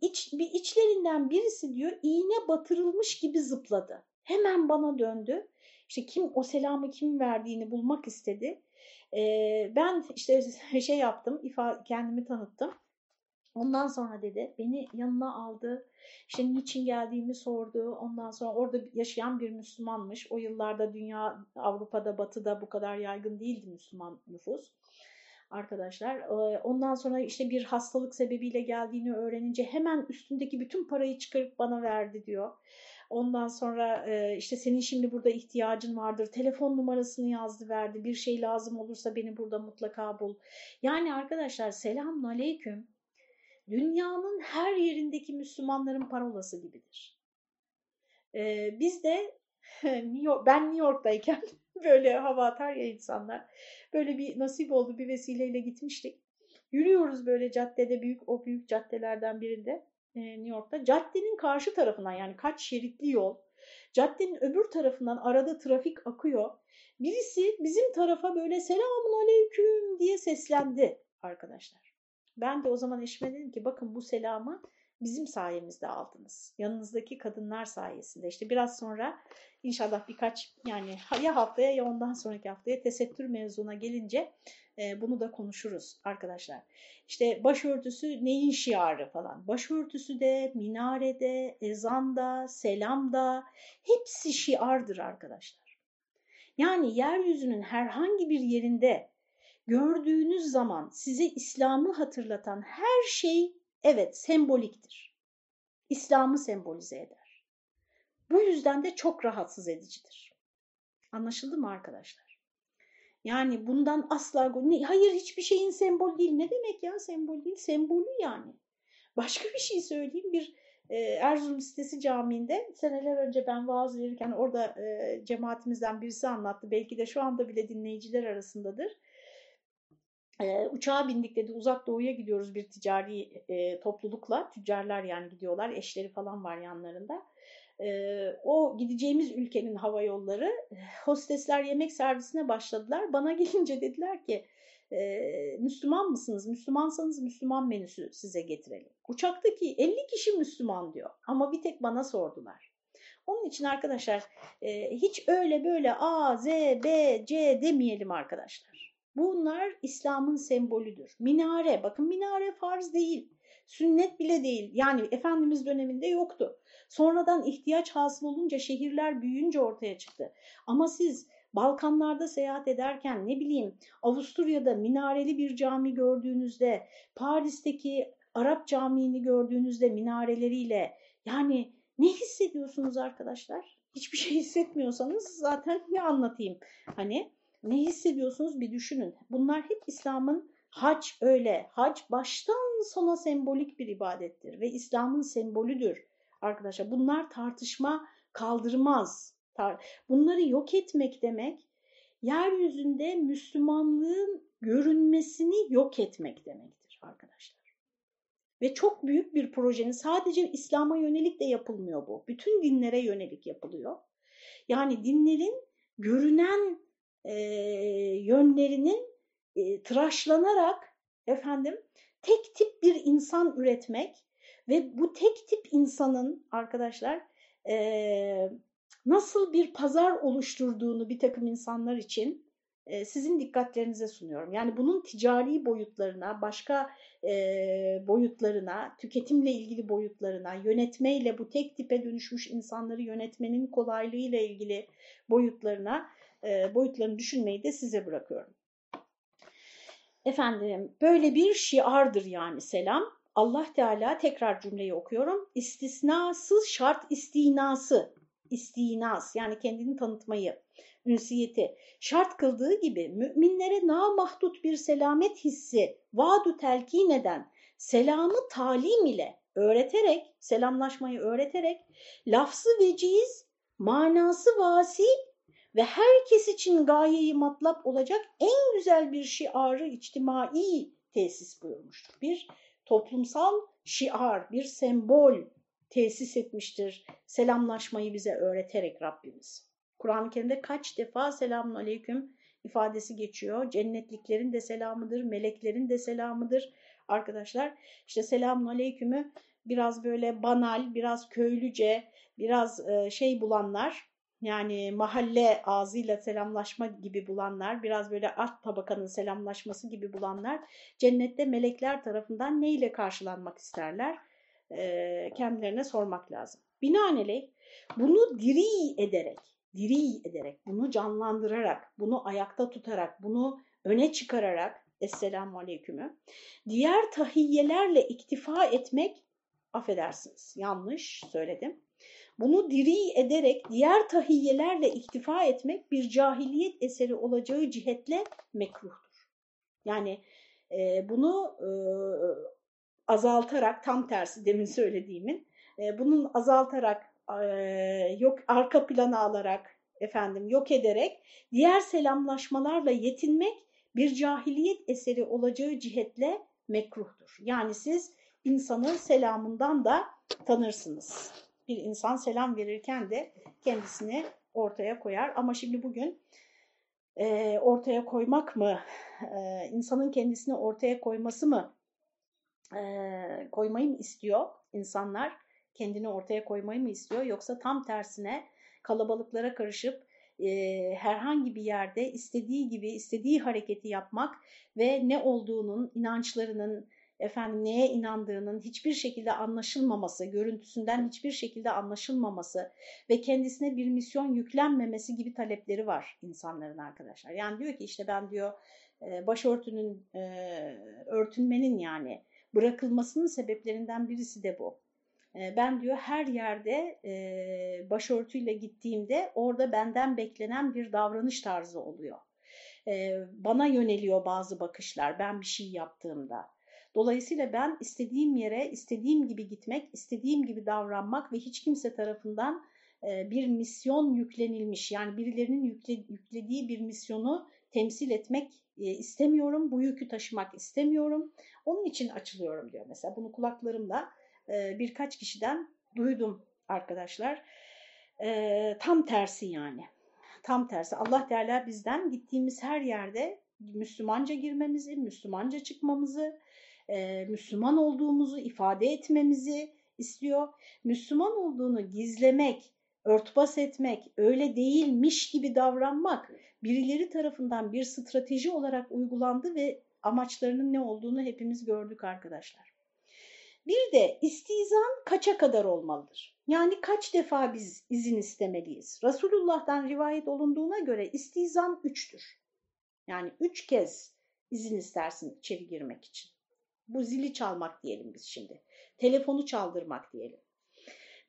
İç, bir içlerinden birisi diyor iğne batırılmış gibi zıpladı. Hemen bana döndü. İşte kim o selamı kim verdiğini bulmak istedi. Ee, ben işte şey yaptım, ifa, kendimi tanıttım. Ondan sonra dedi beni yanına aldı. İşte niçin geldiğimi sordu. Ondan sonra orada yaşayan bir Müslümanmış. O yıllarda dünya Avrupa'da, Batı'da bu kadar yaygın değildi Müslüman nüfus arkadaşlar. Ondan sonra işte bir hastalık sebebiyle geldiğini öğrenince hemen üstündeki bütün parayı çıkarıp bana verdi diyor. Ondan sonra işte senin şimdi burada ihtiyacın vardır. Telefon numarasını yazdı verdi. Bir şey lazım olursa beni burada mutlaka bul. Yani arkadaşlar selamun aleyküm. Dünyanın her yerindeki Müslümanların parolası gibidir. Biz de ben New York'tayken böyle hava atar ya insanlar. Böyle bir nasip oldu bir vesileyle gitmiştik. Yürüyoruz böyle caddede büyük o büyük caddelerden birinde e, New York'ta. Caddenin karşı tarafından yani kaç şeritli yol. Caddenin öbür tarafından arada trafik akıyor. Birisi bizim tarafa böyle selamun aleyküm diye seslendi arkadaşlar. Ben de o zaman eşime dedim ki bakın bu selamı bizim sayemizde aldınız. Yanınızdaki kadınlar sayesinde. İşte biraz sonra İnşallah birkaç yani ya haftaya ya ondan sonraki haftaya tesettür mevzuna gelince e, bunu da konuşuruz arkadaşlar. İşte başörtüsü neyin şiarı falan. Başörtüsü de, minarede, ezanda, selamda hepsi şiardır arkadaşlar. Yani yeryüzünün herhangi bir yerinde gördüğünüz zaman size İslam'ı hatırlatan her şey evet semboliktir. İslam'ı sembolize eder. Bu yüzden de çok rahatsız edicidir. Anlaşıldı mı arkadaşlar? Yani bundan asla hayır hiçbir şeyin sembol değil. Ne demek ya sembol değil? Sembolü yani. Başka bir şey söyleyeyim. Bir e, Erzurum sitesi camiinde seneler önce ben vaaz verirken orada e, cemaatimizden birisi anlattı. Belki de şu anda bile dinleyiciler arasındadır. E, uçağa bindik dedi uzak doğuya gidiyoruz bir ticari e, toplulukla. Tüccarlar yani gidiyorlar. Eşleri falan var yanlarında o gideceğimiz ülkenin hava yolları hostesler yemek servisine başladılar. Bana gelince dediler ki Müslüman mısınız? Müslümansanız Müslüman menüsü size getirelim. Uçaktaki 50 kişi Müslüman diyor ama bir tek bana sordular. Onun için arkadaşlar hiç öyle böyle A, Z, B, C demeyelim arkadaşlar. Bunlar İslam'ın sembolüdür. Minare, bakın minare farz değil. Sünnet bile değil. Yani Efendimiz döneminde yoktu. Sonradan ihtiyaç hasıl olunca şehirler büyüyünce ortaya çıktı. Ama siz Balkanlarda seyahat ederken ne bileyim Avusturya'da minareli bir cami gördüğünüzde, Paris'teki Arap camiini gördüğünüzde minareleriyle yani ne hissediyorsunuz arkadaşlar? Hiçbir şey hissetmiyorsanız zaten ne anlatayım? Hani ne hissediyorsunuz bir düşünün. Bunlar hep İslam'ın hac öyle. Hac baştan sona sembolik bir ibadettir ve İslam'ın sembolüdür arkadaşlar. Bunlar tartışma kaldırmaz. Bunları yok etmek demek yeryüzünde Müslümanlığın görünmesini yok etmek demektir arkadaşlar. Ve çok büyük bir projenin sadece İslam'a yönelik de yapılmıyor bu. Bütün dinlere yönelik yapılıyor. Yani dinlerin görünen e, yönlerinin e, tıraşlanarak efendim tek tip bir insan üretmek ve bu tek tip insanın arkadaşlar e, nasıl bir pazar oluşturduğunu bir takım insanlar için e, sizin dikkatlerinize sunuyorum. Yani bunun ticari boyutlarına, başka e, boyutlarına, tüketimle ilgili boyutlarına, yönetmeyle bu tek tipe dönüşmüş insanları yönetmenin kolaylığıyla ilgili boyutlarına, e, boyutlarını düşünmeyi de size bırakıyorum. Efendim böyle bir şiardır yani selam. Allah Teala tekrar cümleyi okuyorum. İstisnasız şart istinası istinas yani kendini tanıtmayı, ünsiyeti şart kıldığı gibi müminlere namahdut bir selamet hissi vaadu telkin eden selamı talim ile öğreterek, selamlaşmayı öğreterek lafzı veciz, manası vasi ve herkes için gayeyi matlap olacak en güzel bir şiarı içtimai tesis buyurmuştur. Bir toplumsal şiar, bir sembol tesis etmiştir selamlaşmayı bize öğreterek Rabbimiz. Kur'an-ı Kerim'de kaç defa selamun aleyküm ifadesi geçiyor. Cennetliklerin de selamıdır, meleklerin de selamıdır. Arkadaşlar işte selamun aleykümü biraz böyle banal, biraz köylüce, biraz şey bulanlar yani mahalle ağzıyla selamlaşma gibi bulanlar, biraz böyle alt tabakanın selamlaşması gibi bulanlar cennette melekler tarafından neyle karşılanmak isterler? e, kendilerine sormak lazım. Binaenaleyh bunu diri ederek, diri ederek, bunu canlandırarak, bunu ayakta tutarak, bunu öne çıkararak Esselamu Aleyküm'ü diğer tahiyyelerle iktifa etmek affedersiniz yanlış söyledim. Bunu diri ederek diğer tahiyyelerle iktifa etmek bir cahiliyet eseri olacağı cihetle mekruhtur. Yani e, bunu e, azaltarak tam tersi demin söylediğimin e, bunun azaltarak e, yok arka plana alarak efendim yok ederek diğer selamlaşmalarla yetinmek bir cahiliyet eseri olacağı cihetle mekruhtur. Yani siz insanı selamından da tanırsınız. Bir insan selam verirken de kendisini ortaya koyar. Ama şimdi bugün e, ortaya koymak mı, e, insanın kendisini ortaya koyması mı e, koymayı mı istiyor insanlar? Kendini ortaya koymayı mı istiyor? Yoksa tam tersine kalabalıklara karışıp e, herhangi bir yerde istediği gibi istediği hareketi yapmak ve ne olduğunun, inançlarının, efendim neye inandığının hiçbir şekilde anlaşılmaması, görüntüsünden hiçbir şekilde anlaşılmaması ve kendisine bir misyon yüklenmemesi gibi talepleri var insanların arkadaşlar. Yani diyor ki işte ben diyor başörtünün, örtünmenin yani bırakılmasının sebeplerinden birisi de bu. Ee, ben diyor her yerde e, başörtüyle gittiğimde orada benden beklenen bir davranış tarzı oluyor. Bana yöneliyor bazı bakışlar ben bir şey yaptığımda. Dolayısıyla ben istediğim yere istediğim gibi gitmek, istediğim gibi davranmak ve hiç kimse tarafından e, bir misyon yüklenilmiş yani birilerinin yüklediği bir misyonu temsil etmek e, istemiyorum, bu yükü taşımak istemiyorum. Onun için açılıyorum diyor mesela. Bunu kulaklarımla e, birkaç kişiden duydum arkadaşlar. Tam tersi yani. Tam tersi. Allah Teala bizden gittiğimiz her yerde Müslümanca girmemizi, Müslümanca çıkmamızı, e, Müslüman olduğumuzu ifade etmemizi istiyor. Müslüman olduğunu gizlemek, örtbas etmek, öyle değilmiş gibi davranmak birileri tarafından bir strateji olarak uygulandı ve amaçlarının ne olduğunu hepimiz gördük arkadaşlar. Bir de istizan kaça kadar olmalıdır? Yani kaç defa biz izin istemeliyiz? Resulullah'tan rivayet olunduğuna göre istizan üçtür. Yani üç kez izin istersin içeri girmek için. Bu zili çalmak diyelim biz şimdi. Telefonu çaldırmak diyelim.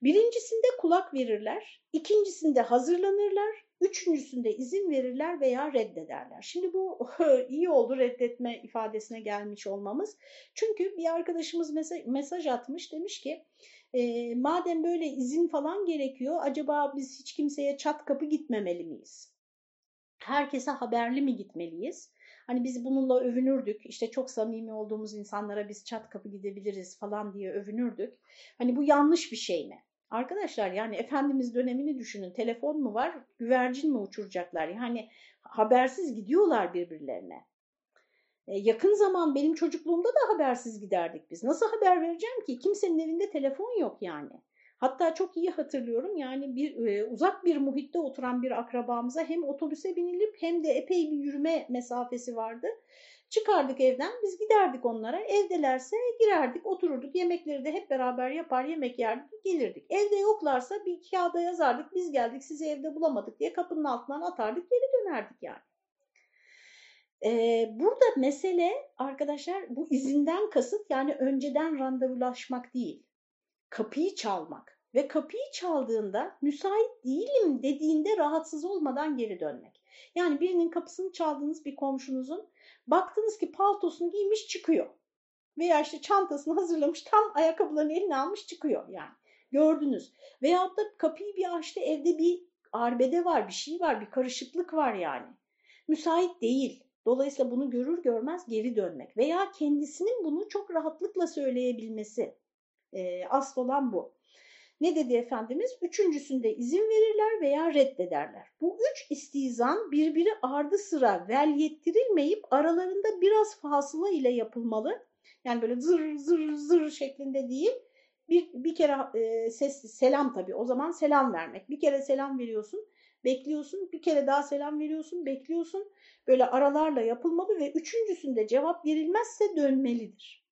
Birincisinde kulak verirler, ikincisinde hazırlanırlar, Üçüncüsünde izin verirler veya reddederler. Şimdi bu iyi oldu reddetme ifadesine gelmiş olmamız. Çünkü bir arkadaşımız mesaj, atmış demiş ki E, madem böyle izin falan gerekiyor acaba biz hiç kimseye çat kapı gitmemeli miyiz? Herkese haberli mi gitmeliyiz? Hani biz bununla övünürdük. İşte çok samimi olduğumuz insanlara biz çat kapı gidebiliriz falan diye övünürdük. Hani bu yanlış bir şey mi? Arkadaşlar yani Efendimiz dönemini düşünün. Telefon mu var, güvercin mi uçuracaklar? Yani habersiz gidiyorlar birbirlerine. E, yakın zaman benim çocukluğumda da habersiz giderdik biz. Nasıl haber vereceğim ki? Kimsenin evinde telefon yok yani. Hatta çok iyi hatırlıyorum yani bir e, uzak bir muhitte oturan bir akrabamıza hem otobüse binilip hem de epey bir yürüme mesafesi vardı. Çıkardık evden biz giderdik onlara evdelerse girerdik otururduk yemekleri de hep beraber yapar yemek yerdik gelirdik. Evde yoklarsa bir kağıda yazardık biz geldik sizi evde bulamadık diye kapının altından atardık geri dönerdik yani. Ee, burada mesele arkadaşlar bu izinden kasıt yani önceden randevulaşmak değil kapıyı çalmak ve kapıyı çaldığında müsait değilim dediğinde rahatsız olmadan geri dönmek. Yani birinin kapısını çaldığınız bir komşunuzun baktınız ki paltosunu giymiş çıkıyor veya işte çantasını hazırlamış tam ayakkabılarını eline almış çıkıyor yani gördünüz. Veyahut da kapıyı bir açtı evde bir arbede var bir şey var bir karışıklık var yani müsait değil. Dolayısıyla bunu görür görmez geri dönmek veya kendisinin bunu çok rahatlıkla söyleyebilmesi e, asıl olan bu. Ne dedi Efendimiz? Üçüncüsünde izin verirler veya reddederler. Bu üç istizan birbiri ardı sıra vel yettirilmeyip aralarında biraz fasıla ile yapılmalı. Yani böyle zır zır zır şeklinde değil. Bir, bir kere e, ses, selam tabii o zaman selam vermek. Bir kere selam veriyorsun, bekliyorsun. Bir kere daha selam veriyorsun, bekliyorsun. Böyle aralarla yapılmalı ve üçüncüsünde cevap verilmezse dönmelidir.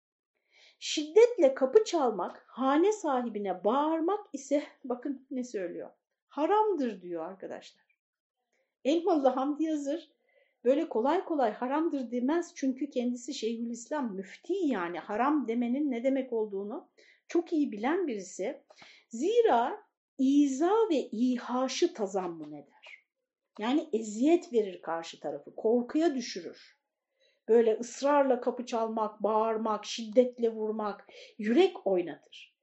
Şiddetle kapı çalmak, hane sahibine bağırmak ise bakın ne söylüyor. Haramdır diyor arkadaşlar. Elmalı Hamdi Yazır böyle kolay kolay haramdır demez çünkü kendisi Şeyhülislam müfti yani haram demenin ne demek olduğunu çok iyi bilen birisi. Zira iza ve ihaşı tazammun eder. Yani eziyet verir karşı tarafı, korkuya düşürür. Böyle ısrarla kapı çalmak, bağırmak, şiddetle vurmak, yürek oynatır.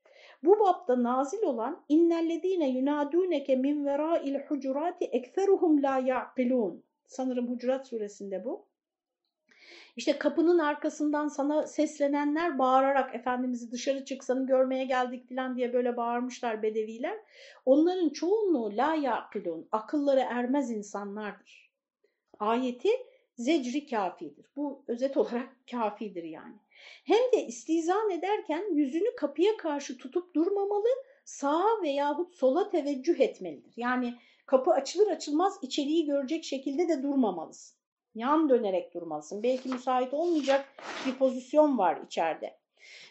Bu bapta nazil olan innellezine yunaduneke min vera'il hucurati ekseruhum la ya'qilun. Sanırım Hucurat suresinde bu. İşte kapının arkasından sana seslenenler bağırarak Efendimiz'i dışarı çıksanı görmeye geldik falan diye böyle bağırmışlar bedeviler. Onların çoğunluğu la ya'qilun, akılları ermez insanlardır. Ayeti zecri kafidir. Bu özet olarak kafidir yani. Hem de istizan ederken yüzünü kapıya karşı tutup durmamalı, sağa veyahut sola teveccüh etmelidir. Yani kapı açılır açılmaz içeriği görecek şekilde de durmamalısın. Yan dönerek durmalısın. Belki müsait olmayacak bir pozisyon var içeride.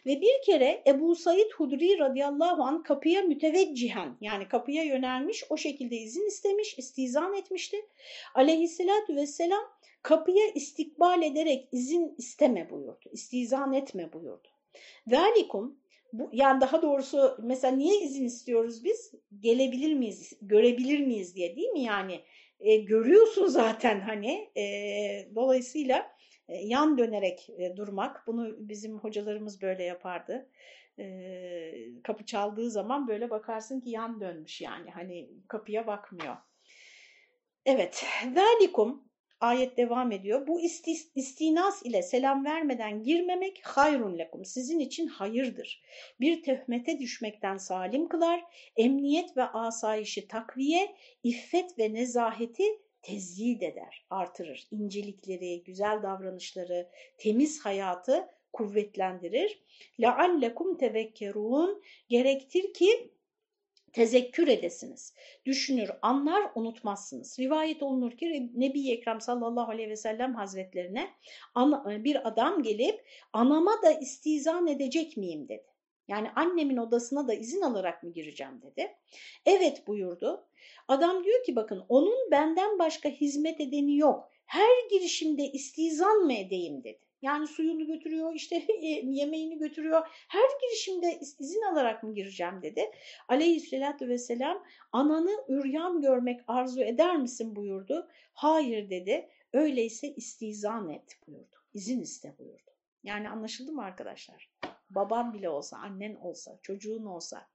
Ve bir kere Ebu Said Hudri radıyallahu an kapıya müteveccihen yani kapıya yönelmiş o şekilde izin istemiş, istizan etmişti. Aleyhissalatü vesselam kapıya istikbal ederek izin isteme buyurdu, istizan etme buyurdu. Velikum bu, yani daha doğrusu mesela niye izin istiyoruz biz? Gelebilir miyiz, görebilir miyiz diye değil mi yani? E, görüyorsun zaten hani e, dolayısıyla e, yan dönerek e, durmak bunu bizim hocalarımız böyle yapardı. E, kapı çaldığı zaman böyle bakarsın ki yan dönmüş yani hani kapıya bakmıyor. Evet, velikum ayet devam ediyor. Bu istinas ile selam vermeden girmemek hayrun lekum. Sizin için hayırdır. Bir töhmete düşmekten salim kılar, emniyet ve asayişi takviye, iffet ve nezaheti tezyid eder, artırır. İncelikleri, güzel davranışları, temiz hayatı kuvvetlendirir. لَعَلَّكُمْ تَذَكَّرُونَ Gerektir ki tezekkür edesiniz. Düşünür, anlar, unutmazsınız. Rivayet olunur ki Nebi Ekrem sallallahu aleyhi ve sellem hazretlerine bir adam gelip anama da istizan edecek miyim dedi. Yani annemin odasına da izin alarak mı gireceğim dedi. Evet buyurdu. Adam diyor ki bakın onun benden başka hizmet edeni yok. Her girişimde istizan mı edeyim dedi. Yani suyunu götürüyor, işte e, yemeğini götürüyor. Her girişimde izin alarak mı gireceğim dedi. Aleyhisselatü vesselam ananı üryan görmek arzu eder misin buyurdu. Hayır dedi. Öyleyse istizan et buyurdu. İzin iste buyurdu. Yani anlaşıldı mı arkadaşlar? Baban bile olsa, annen olsa, çocuğun olsa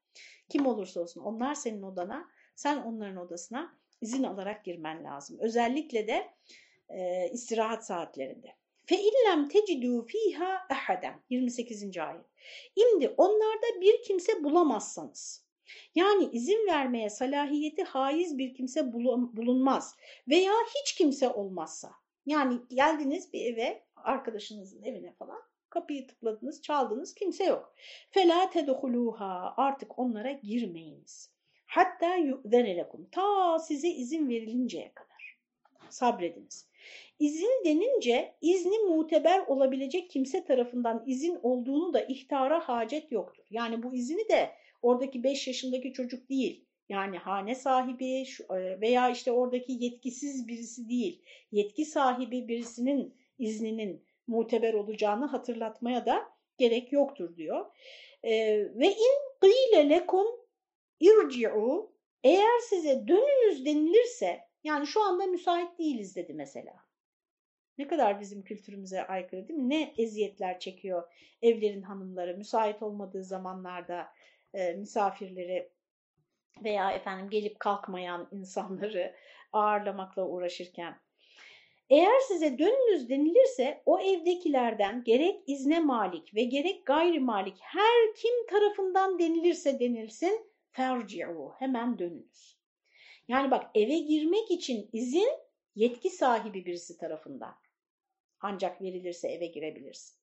Kim olursa olsun onlar senin odana, sen onların odasına izin alarak girmen lazım. Özellikle de e, istirahat saatlerinde. Fe illem tecidû fiha ahaden 28. ayet. Şimdi onlarda bir kimse bulamazsanız yani izin vermeye salahiyeti haiz bir kimse bulunmaz veya hiç kimse olmazsa yani geldiniz bir eve arkadaşınızın evine falan kapıyı tıkladınız çaldınız kimse yok. Fela tedhuluha artık onlara girmeyiniz. Hatta yu'zenelekum ta size izin verilinceye kadar sabrediniz. İzin denince izni muteber olabilecek kimse tarafından izin olduğunu da ihtara hacet yoktur. Yani bu izini de oradaki 5 yaşındaki çocuk değil. Yani hane sahibi e, veya işte oradaki yetkisiz birisi değil. Yetki sahibi birisinin izninin muteber olacağını hatırlatmaya da gerek yoktur diyor. Ee, ve in qile lekum irci'u eğer size dönünüz denilirse yani şu anda müsait değiliz dedi mesela. Ne kadar bizim kültürümüze aykırı değil mi? Ne eziyetler çekiyor evlerin hanımları müsait olmadığı zamanlarda e, misafirleri veya efendim gelip kalkmayan insanları ağırlamakla uğraşırken. Eğer size dönünüz denilirse o evdekilerden gerek izne malik ve gerek gayri malik her kim tarafından denilirse denilsin ferci'u hemen dönünüz. Yani bak eve girmek için izin yetki sahibi birisi tarafından. Ancak verilirse eve girebilirsin.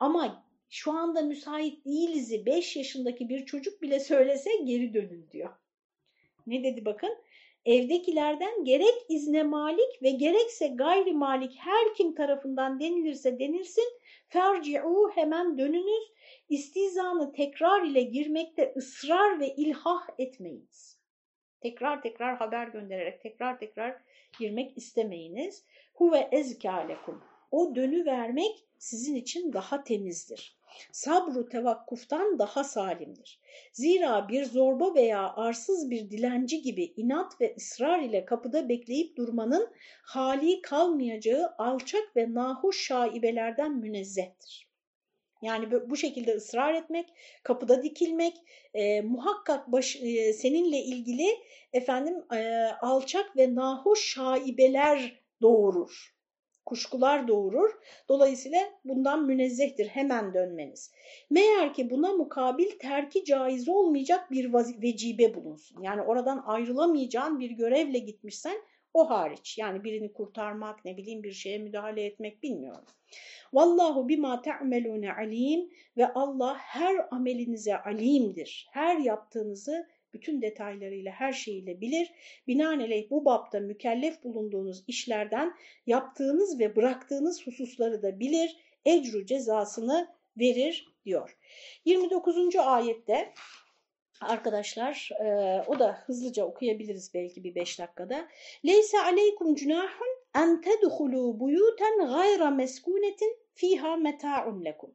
Ama şu anda müsait değiliz'i 5 yaşındaki bir çocuk bile söylese geri dönün diyor. Ne dedi bakın? Evdekilerden gerek izne malik ve gerekse gayri malik her kim tarafından denilirse denilsin ferci'u hemen dönünüz istizanı tekrar ile girmekte ısrar ve ilhah etmeyiniz. Tekrar tekrar haber göndererek tekrar tekrar girmek istemeyiniz. Huve ezkâlekum. O dönü vermek sizin için daha temizdir. Sabru tevakkuftan daha salimdir. Zira bir zorba veya arsız bir dilenci gibi inat ve ısrar ile kapıda bekleyip durmanın hali kalmayacağı alçak ve nahoş şaibelerden münezzehtir. Yani bu şekilde ısrar etmek, kapıda dikilmek, e, muhakkak baş, e, seninle ilgili efendim e, alçak ve nahoş şaibeler doğurur kuşkular doğurur. Dolayısıyla bundan münezzehtir hemen dönmeniz. Meğer ki buna mukabil terki caiz olmayacak bir vecibe bulunsun. Yani oradan ayrılamayacağın bir görevle gitmişsen o hariç. Yani birini kurtarmak, ne bileyim bir şeye müdahale etmek bilmiyorum. Vallahu bima te'melune alim ve Allah her amelinize alimdir. Her yaptığınızı bütün detaylarıyla her şeyiyle bilir. Binaenaleyh bu bapta mükellef bulunduğunuz işlerden yaptığınız ve bıraktığınız hususları da bilir. Ecru cezasını verir diyor. 29. ayette arkadaşlar e, o da hızlıca okuyabiliriz belki bir 5 dakikada. Leyse aleykum cunahun en tedhulu buyuten gayra meskunetin fiha meta'un lekum.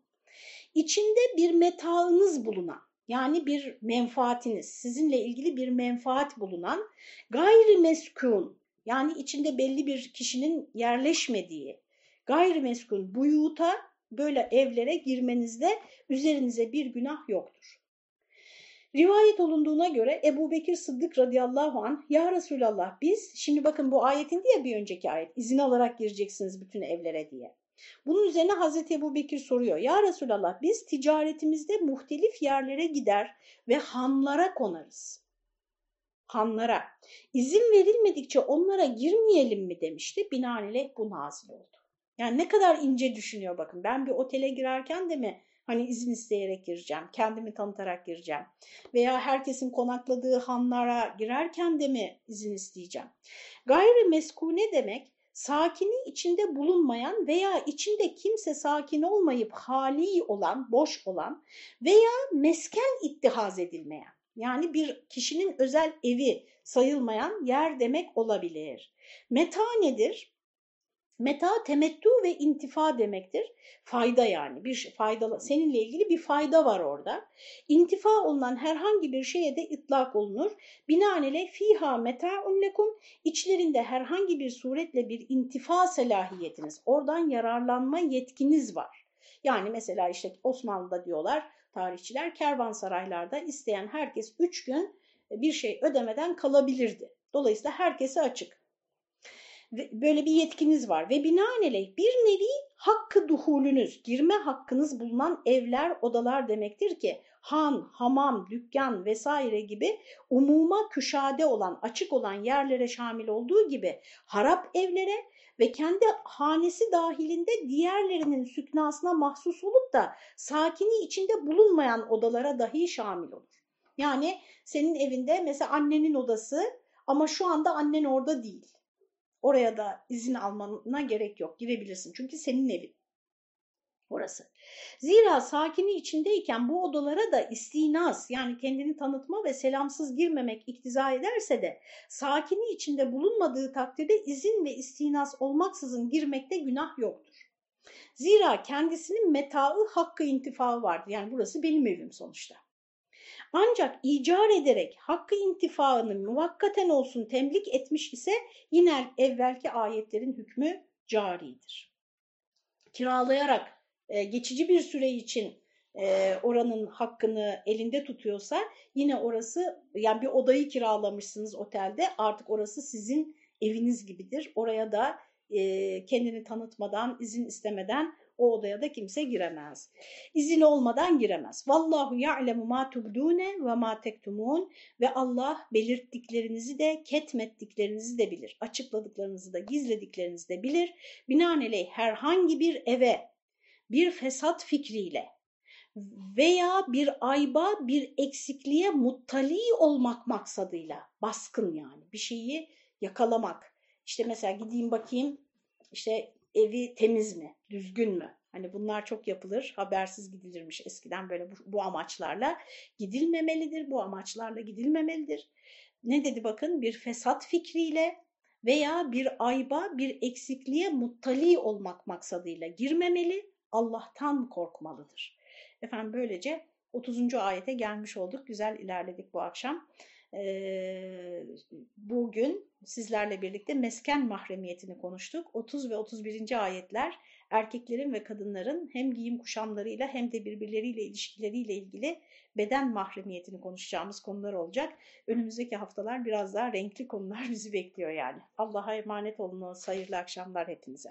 İçinde bir metaınız bulunan yani bir menfaatiniz, sizinle ilgili bir menfaat bulunan gayrimeskun yani içinde belli bir kişinin yerleşmediği gayrimeskun buyuta böyle evlere girmenizde üzerinize bir günah yoktur. Rivayet olunduğuna göre Ebu Bekir Sıddık radıyallahu anh ya Resulallah biz şimdi bakın bu ayetin diye bir önceki ayet izin alarak gireceksiniz bütün evlere diye. Bunun üzerine Hazreti Ebu Bekir soruyor. Ya Resulallah biz ticaretimizde muhtelif yerlere gider ve hanlara konarız. Hanlara. İzin verilmedikçe onlara girmeyelim mi demişti. Binaenaleyh bu nazil oldu. Yani ne kadar ince düşünüyor bakın. Ben bir otele girerken de mi hani izin isteyerek gireceğim, kendimi tanıtarak gireceğim veya herkesin konakladığı hanlara girerken de mi izin isteyeceğim? Gayri meskune demek sakini içinde bulunmayan veya içinde kimse sakin olmayıp hali olan, boş olan veya mesken ittihaz edilmeyen yani bir kişinin özel evi sayılmayan yer demek olabilir. Meta nedir? Meta temettü ve intifa demektir. Fayda yani bir faydalı seninle ilgili bir fayda var orada. İntifa olunan herhangi bir şeye de itlak olunur. Binaenaleyh fiha meta'un lekum içlerinde herhangi bir suretle bir intifa selahiyetiniz, oradan yararlanma yetkiniz var. Yani mesela işte Osmanlı'da diyorlar tarihçiler kervansaraylarda isteyen herkes 3 gün bir şey ödemeden kalabilirdi. Dolayısıyla herkese açık. Böyle bir yetkiniz var ve binaenaleyh bir nevi hakkı duhulünüz, girme hakkınız bulunan evler, odalar demektir ki han, hamam, dükkan vesaire gibi umuma küşade olan, açık olan yerlere şamil olduğu gibi harap evlere ve kendi hanesi dahilinde diğerlerinin süknasına mahsus olup da sakini içinde bulunmayan odalara dahi şamil olur. Yani senin evinde mesela annenin odası ama şu anda annen orada değil. Oraya da izin almana gerek yok. Girebilirsin. Çünkü senin evin. Orası. Zira sakini içindeyken bu odalara da istinas yani kendini tanıtma ve selamsız girmemek iktiza ederse de sakini içinde bulunmadığı takdirde izin ve istinas olmaksızın girmekte günah yoktur. Zira kendisinin metaı hakkı intifaı vardır. Yani burası benim evim sonuçta. Ancak icar ederek hakkı intifaını muvakkaten olsun temlik etmiş ise yine evvelki ayetlerin hükmü caridir. Kiralayarak e, geçici bir süre için e, oranın hakkını elinde tutuyorsa yine orası yani bir odayı kiralamışsınız otelde artık orası sizin eviniz gibidir. Oraya da e, kendini tanıtmadan, izin istemeden o odaya da kimse giremez. İzin olmadan giremez. Vallahu ya'lemu ma tubdune ve ma tektumun ve Allah belirttiklerinizi de ketmettiklerinizi de bilir. Açıkladıklarınızı da gizlediklerinizi de bilir. Binaenaleyh herhangi bir eve bir fesat fikriyle veya bir ayba bir eksikliğe muttali olmak maksadıyla baskın yani bir şeyi yakalamak. İşte mesela gideyim bakayım işte evi temiz mi, düzgün mü? Hani bunlar çok yapılır, habersiz gidilirmiş eskiden böyle bu, bu amaçlarla. Gidilmemelidir, bu amaçlarla gidilmemelidir. Ne dedi bakın bir fesat fikriyle veya bir ayba bir eksikliğe muttali olmak maksadıyla girmemeli, Allah'tan korkmalıdır. Efendim böylece 30. ayete gelmiş olduk. Güzel ilerledik bu akşam. Bugün sizlerle birlikte mesken mahremiyetini konuştuk. 30 ve 31. ayetler erkeklerin ve kadınların hem giyim kuşamlarıyla hem de birbirleriyle ilişkileriyle ilgili beden mahremiyetini konuşacağımız konular olacak. Önümüzdeki haftalar biraz daha renkli konular bizi bekliyor yani. Allah'a emanet olun. Hayırlı akşamlar hepinize.